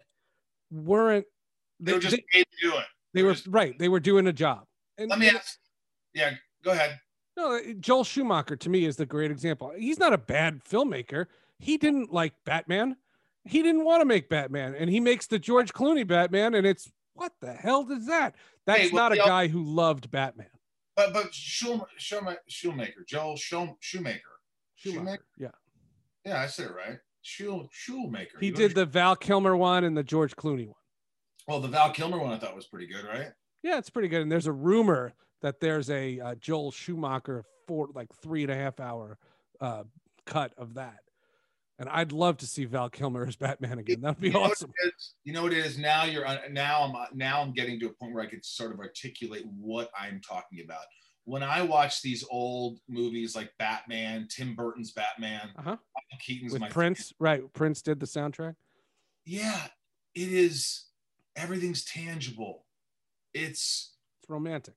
weren't They were just paid to do it. they were just- right they were doing a job and Let me ask. Yeah, go ahead. no uh, joel schumacher to me is the great example he's not a bad filmmaker he didn't like batman he didn't want to make batman and he makes the george clooney batman and it's what the hell is that that's Hey, well, not a guy who loved batman But but Schum, Schum, Shoemaker, Joel Schum, Shoemaker. schumacher, Schumacher? yeah Yeah, I said it right. Schul, Shoemaker. he You did the val kilmer one and the george clooney one Well, the Val Kilmer one I thought was pretty good, right? yeah it's pretty good and there's a rumor that there's a uh, joel schumacher four like three and a half hour uh, cut of that and i'd love to see val kilmer as batman again that'd be you know awesome is? You know what it is? Now you're on, now I'm now I'm getting to a point where I could sort of articulate what I'm talking about. When I watch these old movies like Batman, Tim Burton's Batman, Uh-huh. Keaton's with my Prince, right? Prince did the soundtrack. Yeah, it is. Everything's tangible. It's It's romantic.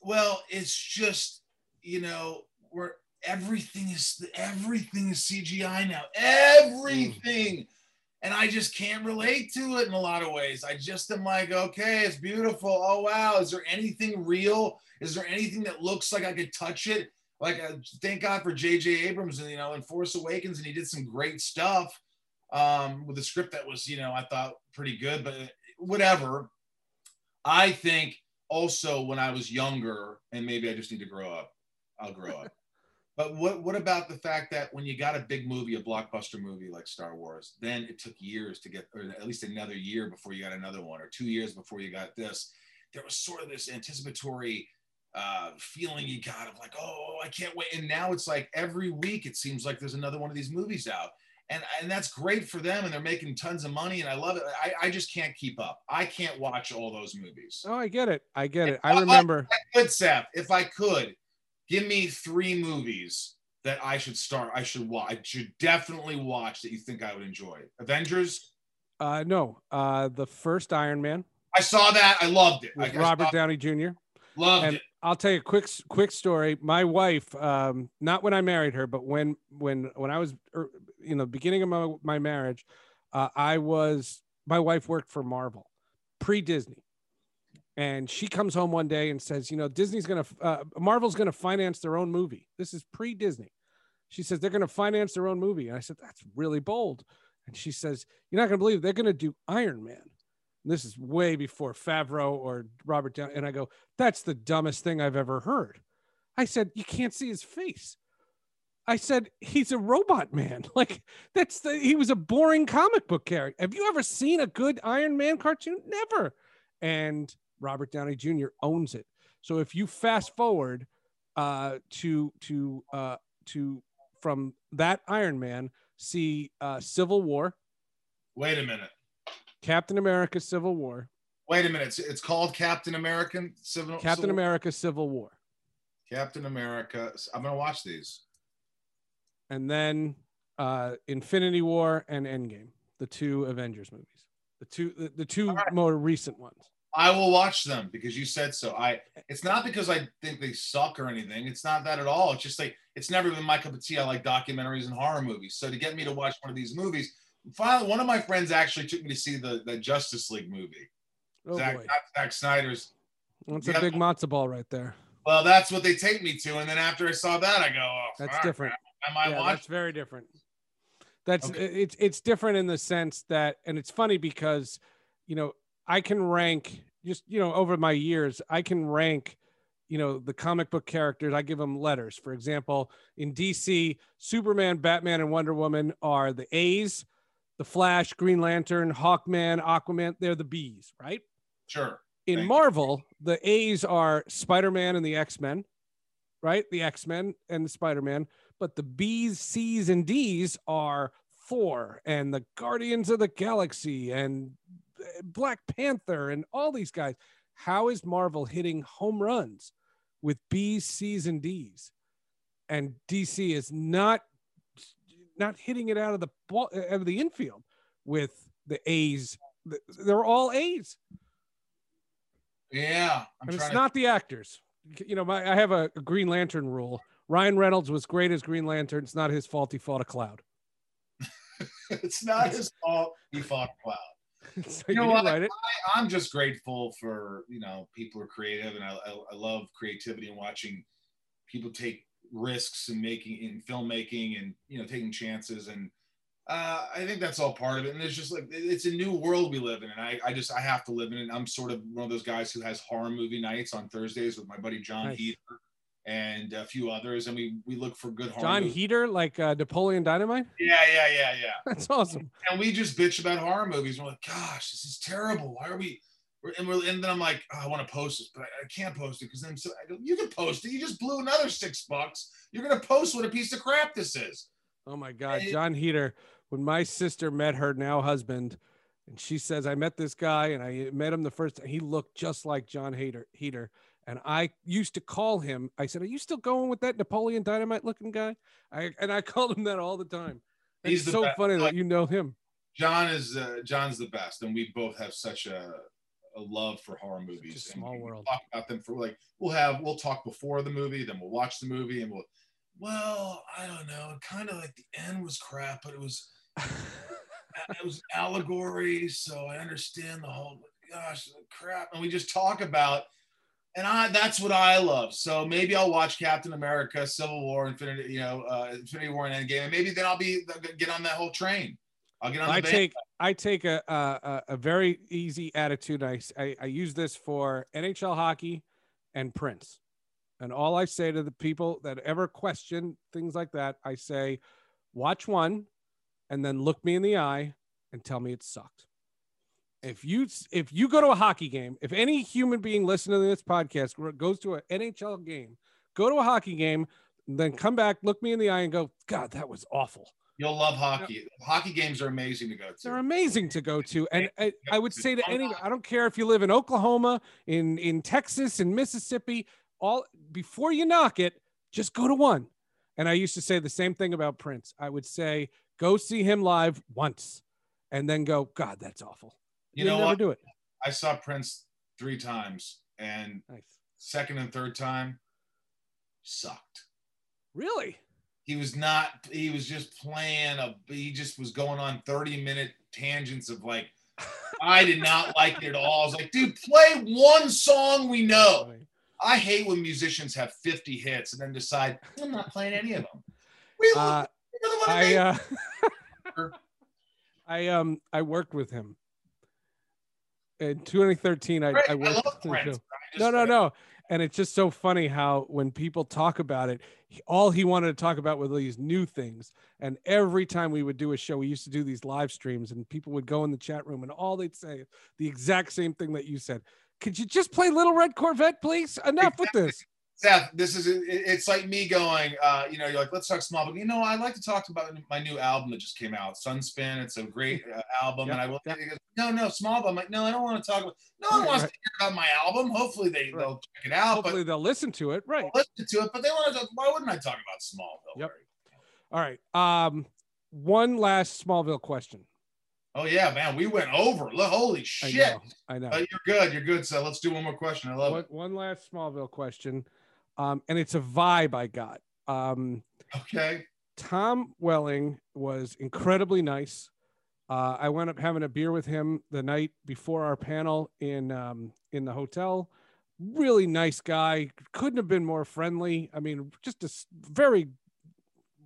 well, it's just you know where everything is everything is CGI now. Everything. And I just can't relate to it in a lot of ways. I just am like, okay, it's beautiful. Oh wow, is there anything real? Is there anything that looks like I could touch it? Like, uh, thank God for J.J. Abrams, and you know, in Force Awakens, and he did some great stuff um, with a script that was, you know, I thought pretty good. But whatever. I think also when I was younger, and maybe I just need to grow up. I'll grow up. But what what about the fact that when you got a big movie, a blockbuster movie like Star Wars, then it took years to get, or at least another year before you got another one, or two years before you got this. There was sort of this anticipatory uh, feeling you got of like, oh, I can't wait. And now it's like every week it seems like there's another one of these movies out. And, and that's great for them, and they're making tons of money, and I love it. I, I just can't keep up. I can't watch all those movies. Oh, I get it. I get it. I remember. Good, Seth. If I could, give me three movies that I should start. I should watch. I should definitely watch that you think I would enjoy. Avengers. Uh, no, uh, the first Iron Man I saw that. I loved it. with I, I Robert Downey Jr. loved and it. I'll tell you a quick quick story. My wife, um, not when I married her, but when when when I was, er, you know, beginning of my my marriage, uh, I was my wife worked for Marvel, pre Disney, and she comes home one day and says, you know, Disney's gonna, uh, Marvel's gonna finance their own movie. This is pre Disney. She says they're gonna finance their own movie, and I said that's really bold. And she says, you're not gonna believe it. they're gonna do Iron Man. This is way before Favreau or Robert Downey. And I go, that's the dumbest thing I've ever heard. I said, you can't see his face. I said, he's a robot man. Like that's the he was a boring comic book character. Have you ever seen a good Iron Man cartoon? Never. And Robert Downey Jr. owns it. So if you fast forward uh to to uh to from that Iron Man, see uh Civil War, Wait a minute. Captain America Civil War, Wait a minute. It's, it's called Captain American Civil. Captain Civil- America Civil War. Captain America. I'm gonna watch these. and then uh Infinity War and Endgame, the two Avengers movies. The two the, the two right. more recent ones. I will watch them because you said so. I. It's not because I think they suck or anything. It's not that at all. It's just like it's never been my cup of tea. I like documentaries and horror movies. So to get me to watch one of these movies, finally, one of my friends actually took me to see the the Justice League movie. Oh Zack, boy. Zack Snyder's. That's yeah. a big matzo ball right there. Well, that's what they take me to, and then after I saw that, I go, oh, That's fuck, different. I yeah, watch. that's very different. That's Okay. it's it's different in the sense that and it's funny because you know, I can rank just you know over my years, I can rank you know the comic book characters i give them letters for example in dc superman batman and wonder woman are the a's the flash green lantern hawkman aquaman they're the b's right Sure. in Thank you. Marvel, the A's are Spider Man and the X Men, right? The X Men and the Spider Man. But the B's, C's, and D's are Thor and the Guardians of the Galaxy and uh, Black Panther and all these guys. How is Marvel hitting home runs with B's, C's, and D's? And DC is not not hitting it out of the ball out of the infield with the A's. They're all A's Yeah. I'm and it's not the actors. You know, my, I have a, a Green Lantern rule. Ryan Reynolds was great as Green Lantern. It's not his fault he fought a cloud. it's not his fault. He fought a cloud. so You know what? I, I'm just grateful for you know people are creative, and I, I, I love creativity and watching people take risks and making in filmmaking and you know taking chances and uh, I think that's all part of it. And it's just like it's a new world we live in, and I, I just I have to live in it. I'm sort of one of those guys who has horror movie nights on Thursdays with my buddy John Nice. Heder and a few others, and we we look for good horror. John movies. Heder, like uh, Napoleon Dynamite. Yeah, yeah, yeah, yeah. That's awesome. and we just bitch about horror movies. We're like, gosh, this is terrible. Why are we? And, and then I'm like, oh, I want to post this, but I, I can't post it because then so I go, you can post it. You just blew another six bucks. You're gonna post what a piece of crap this is. Oh my God, It- John Heder. When my sister met her now husband, and she says, I met this guy and I met him the first time. He looked just like John Heder. Heder. And I used to call him. I said, Are you still going with that Napoleon Dynamite looking guy? I and I called him that all the time. It's He's the so best. funny that you know him. John is uh, John's the best, and we both have such a, a love for horror movies. and small world. Talk about them for like we'll have we'll talk before the movie, then we'll watch the movie, and we'll. Well, I don't know. Kind of like the end was crap, but it was it was allegory, so I understand the whole. Gosh, the crap, and we just talk about, and I that's what I love. So maybe I'll watch Captain America, Civil War, Infinity, you know, uh, Infinity War and Endgame, and maybe then I'll be get on that whole train. I'll get on. The I take I take a a, a very easy attitude. I I use this for NHL hockey and Prince, and all I say to the people that ever question things like that, I say, watch one, and then look me in the eye and tell me it sucked. If you if you go to a hockey game, if any human being listening to this podcast goes to an NHL game, go to a hockey game, then come back, look me in the eye, and go, God, that was awful. You'll love hockey. Hockey games are amazing to go to. They're amazing to go to, and I, I would say to any, I don't care if you live in Oklahoma, in in Texas, in Mississippi, all before you knock it, just go to one. And I used to say the same thing about Prince. I would say go see him live once, and then go, God, that's awful. You You'll know never what? do it. I saw Prince three times, and Nice. second and third time, sucked. Really? He was not. He was just playing a. He just was going on thirty minute tangents of like. I did not like it at all. I was like, dude, play one song we know. I hate when musicians have 50 hits and then decide I'm not playing any of them. We Uh, I uh, I um I worked with him in 2013. I, I I worked love with. I No, no, no. And it's just so funny how when people talk about it, all he wanted to talk about were these new things. And every time we would do a show, we used to do these live streams, and people would go in the chat room, and all they'd say the exact same thing that you said. Could you just play Little Red Corvette, please? Enough with this. Seth, this is it's like me going, uh, you know, you're like, let's talk small, but you know, I'd like to talk about my new album that just came out, Sunspin. It's a great uh, album, Yeah, and I will. he goes, no, no, small. But I'm like, no, I don't want to talk about. No one Right, wants right. to hear about my album. Hopefully, they Right. they'll check it out. Hopefully they'll listen to it. Right. listen to it. But they want to. Talk, Why wouldn't I talk about Smallville? Yep. All right. Um, one last Smallville question. Oh yeah, man, we went over. Holy I shit! know. I know. Uh, you're good. You're good. So let's do one more question. I love one, it. one last Smallville question, um, and it's a vibe I got. Um, Okay. Tom Welling was incredibly nice. Uh, I went up having a beer with him the night before our panel in um, in the hotel. Really nice guy. Couldn't have been more friendly. I mean, just a very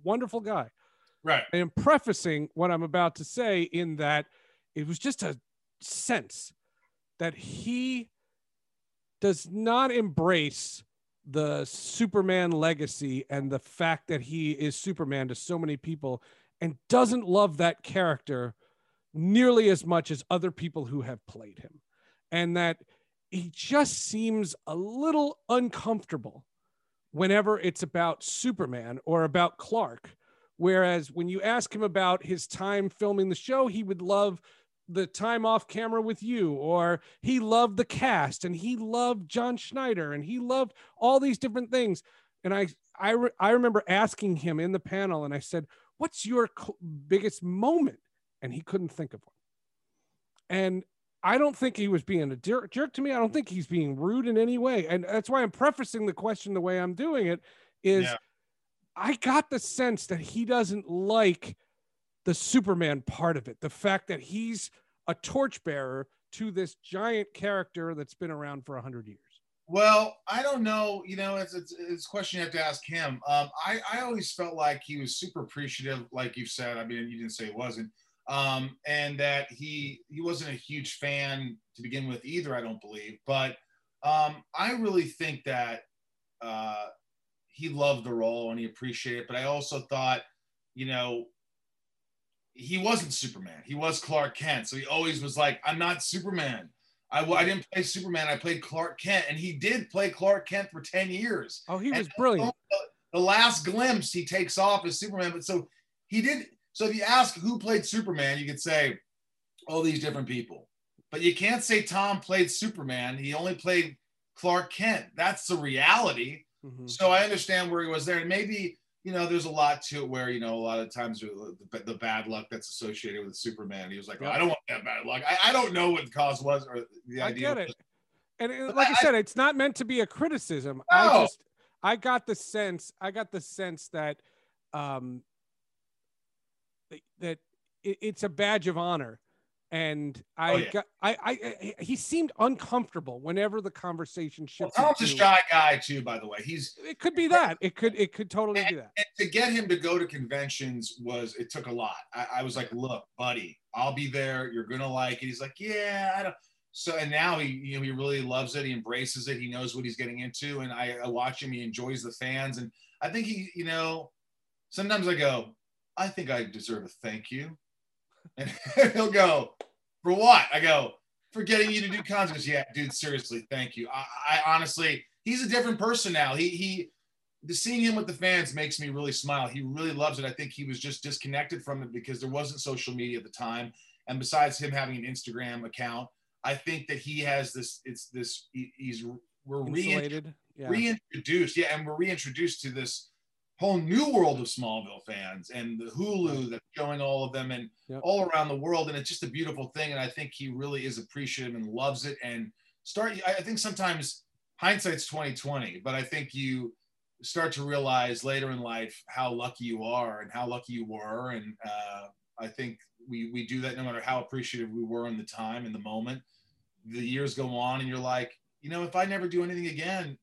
wonderful guy. Right. I am prefacing what I'm about to say in that it was just a sense that he does not embrace the Superman legacy and the fact that he is Superman to so many people and doesn't love that character nearly as much as other people who have played him. And that he just seems a little uncomfortable whenever it's about Superman or about Clark. Whereas when you ask him about his time filming the show, he would love the time off camera with you, or he loved the cast and he loved John Schneider and he loved all these different things. And I, I, re- I remember asking him in the panel, and I said, "What's your cl- biggest moment?" And he couldn't think of one. And I don't think he was being a jerk, jerk to me. I don't think he's being rude in any way. And that's why I'm prefacing the question the way I'm doing it is Yeah. I got the sense that he doesn't like the Superman part of it. The fact that he's a torchbearer to this giant character that's been around for a hundred years. Well, I don't know. You know, it's, it's, it's a question you have to ask him. Um, I, I always felt like he was super appreciative, like you said. I mean, you didn't say he wasn't, um, and that he he wasn't a huge fan to begin with either. I don't believe, but um, I really think that uh, he loved the role and he appreciated it. But I also thought, you know, he wasn't Superman. He was Clark Kent, so he always was like, "I'm not Superman." I didn't play Superman. I played Clark Kent, and he did play Clark Kent for ten years. Oh, he And was brilliant. The last glimpse he takes off as Superman, but so he did. So if you ask who played Superman, you could say all these different people, but you can't say Tom played Superman. He only played Clark Kent. That's the reality. Mhm. So I understand where he was there, and maybe you know there's a lot to it where you know a lot of times the, the bad luck that's associated with Superman. He was like, oh, I don't want that bad luck. I, I don't know what the cause was or the I idea. get it. was. And it- like I, I- said, it's not meant to be a criticism. I just I got the sense I got the sense that um that- that it, it's a badge of honor. And I Oh, yeah. got I, I I he seemed uncomfortable whenever the conversation Well, shifted. Tom's a shy guy too, by the way. He's It could be that. It could it could totally be that. and to get him to go to conventions was it took a lot. I, I was like, look, buddy, I'll be there. You're gonna like it. He's like, yeah, I don't. So and now he you know he really loves it. He embraces it. He knows what he's getting into. And I, I watch him. He enjoys the fans. And I think he you know sometimes I go, I think I deserve a thank you. And he'll go, for what? I go, for getting you to do concerts. Yeah, dude, seriously, thank you. I, I honestly, he's a different person now. He he the seeing him with the fans makes me really smile. He really loves it. I think he was just disconnected from it because there wasn't social media at the time. And besides him having an Instagram account, I think that he has this. It's this. he- He's we're rein, Insulated. Yeah. reintroduced. Yeah, and we're reintroduced to this whole new world of Smallville fans and the Hulu that's showing all of them and Yep. all around the world. And it's just a beautiful thing. And I think he really is appreciative and loves it. And start. I think sometimes hindsight's 2020, but I think you start to realize later in life how lucky you are and how lucky you were. And uh, I think we we do that no matter how appreciative we were in the time in the moment. The years go on, and you're like, you know, if I never do anything again,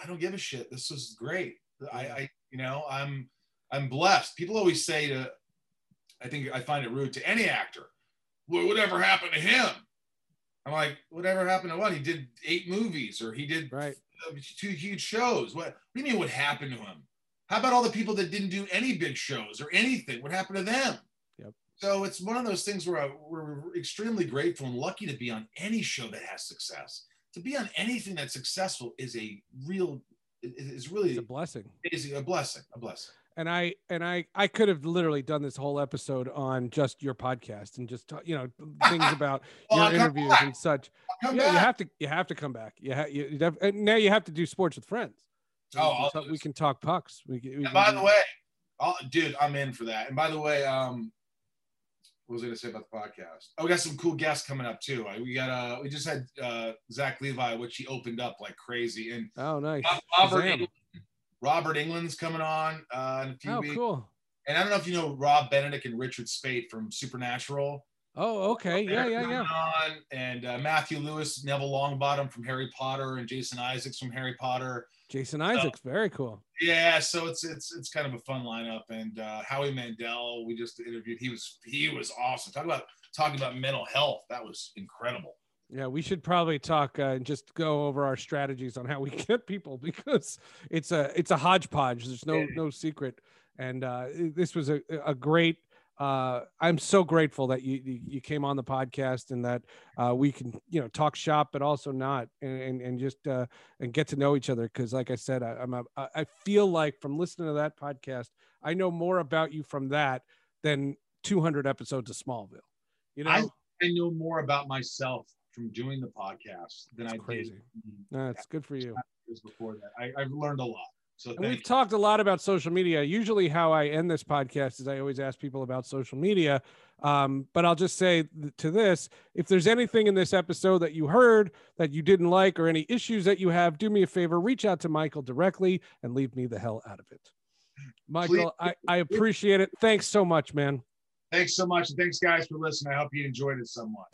I don't give a shit. This was great. I, I you know, I'm I'm blessed. People always say to, I think I find it rude to any actor, well, whatever happened to him? I'm like, whatever happened to what? He did eight movies or he did Right. two huge shows. What, what do you mean what happened to him? How about all the people that didn't do any big shows or anything? What happened to them? Yep. So it's one of those things where I, we're extremely grateful and lucky to be on any show that has success. To be on anything that's successful is a real, is really It's a blessing. is a blessing, a blessing. and I and I I could have literally done this whole episode on just your podcast and just you know things about Well, your I'll interviews back. and such. Yeah, you have to you have to come back. You have you, you def- now you have to do sports with friends. Oh, we, can talk, we can talk pucks. We, we by do- the way, I'll, dude, I'm in for that. And by the way, um, what was I gonna say about the podcast? Oh, we got some cool guests coming up too. We got uh, we just had uh, Zach Levi, which he opened up like crazy, and oh nice. Robert Englund, Robert Englund's coming on uh, in a few Oh weeks. cool. And I don't know if you know Rob Benedict and Richard Speight from Supernatural. Oh okay. Yeah They're yeah yeah. On, and uh, Matthew Lewis, Neville Longbottom from Harry Potter, and Jason Isaacs from Harry Potter. Jason Isaacs, very cool. Yeah, so it's it's it's kind of a fun lineup. And uh, Howie Mandel, we just interviewed. He was he was awesome. Talk about talking about mental health. That was incredible. Yeah, we should probably talk uh, and just go over our strategies on how we get people because it's a it's a hodgepodge. There's no no secret, and uh, this was a a great. Uh, I'm so grateful that you you came on the podcast and that uh, we can you know talk shop, but also not and and, and just uh, and get to know each other because like I said, I, I'm a, I feel like from listening to that podcast, I know more about you from that than 200 episodes of Smallville. You know, I- I know more about myself from doing the podcast than It's I crazy. did no, it's good for you. years before that. I, I've learned a lot. So And we've you. talked a lot about social media. Usually, how I end this podcast is I always ask people about social media. Um, but I'll just say to this if there's anything in this episode that you heard that you didn't like or any issues that you have, do me a favor, reach out to Michael directly and leave me the hell out of it. Michael, I, I appreciate it. Thanks so much, man. Thanks so much. And thanks, guys, for listening. I hope you enjoyed it somewhat.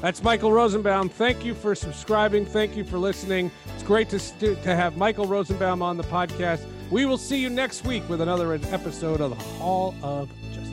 That's Michael Rosenbaum. Thank you for subscribing. Thank you for listening. It's great to, st- to have Michael Rosenbaum on the podcast. We will see you next week with another episode of the Hall of Justice.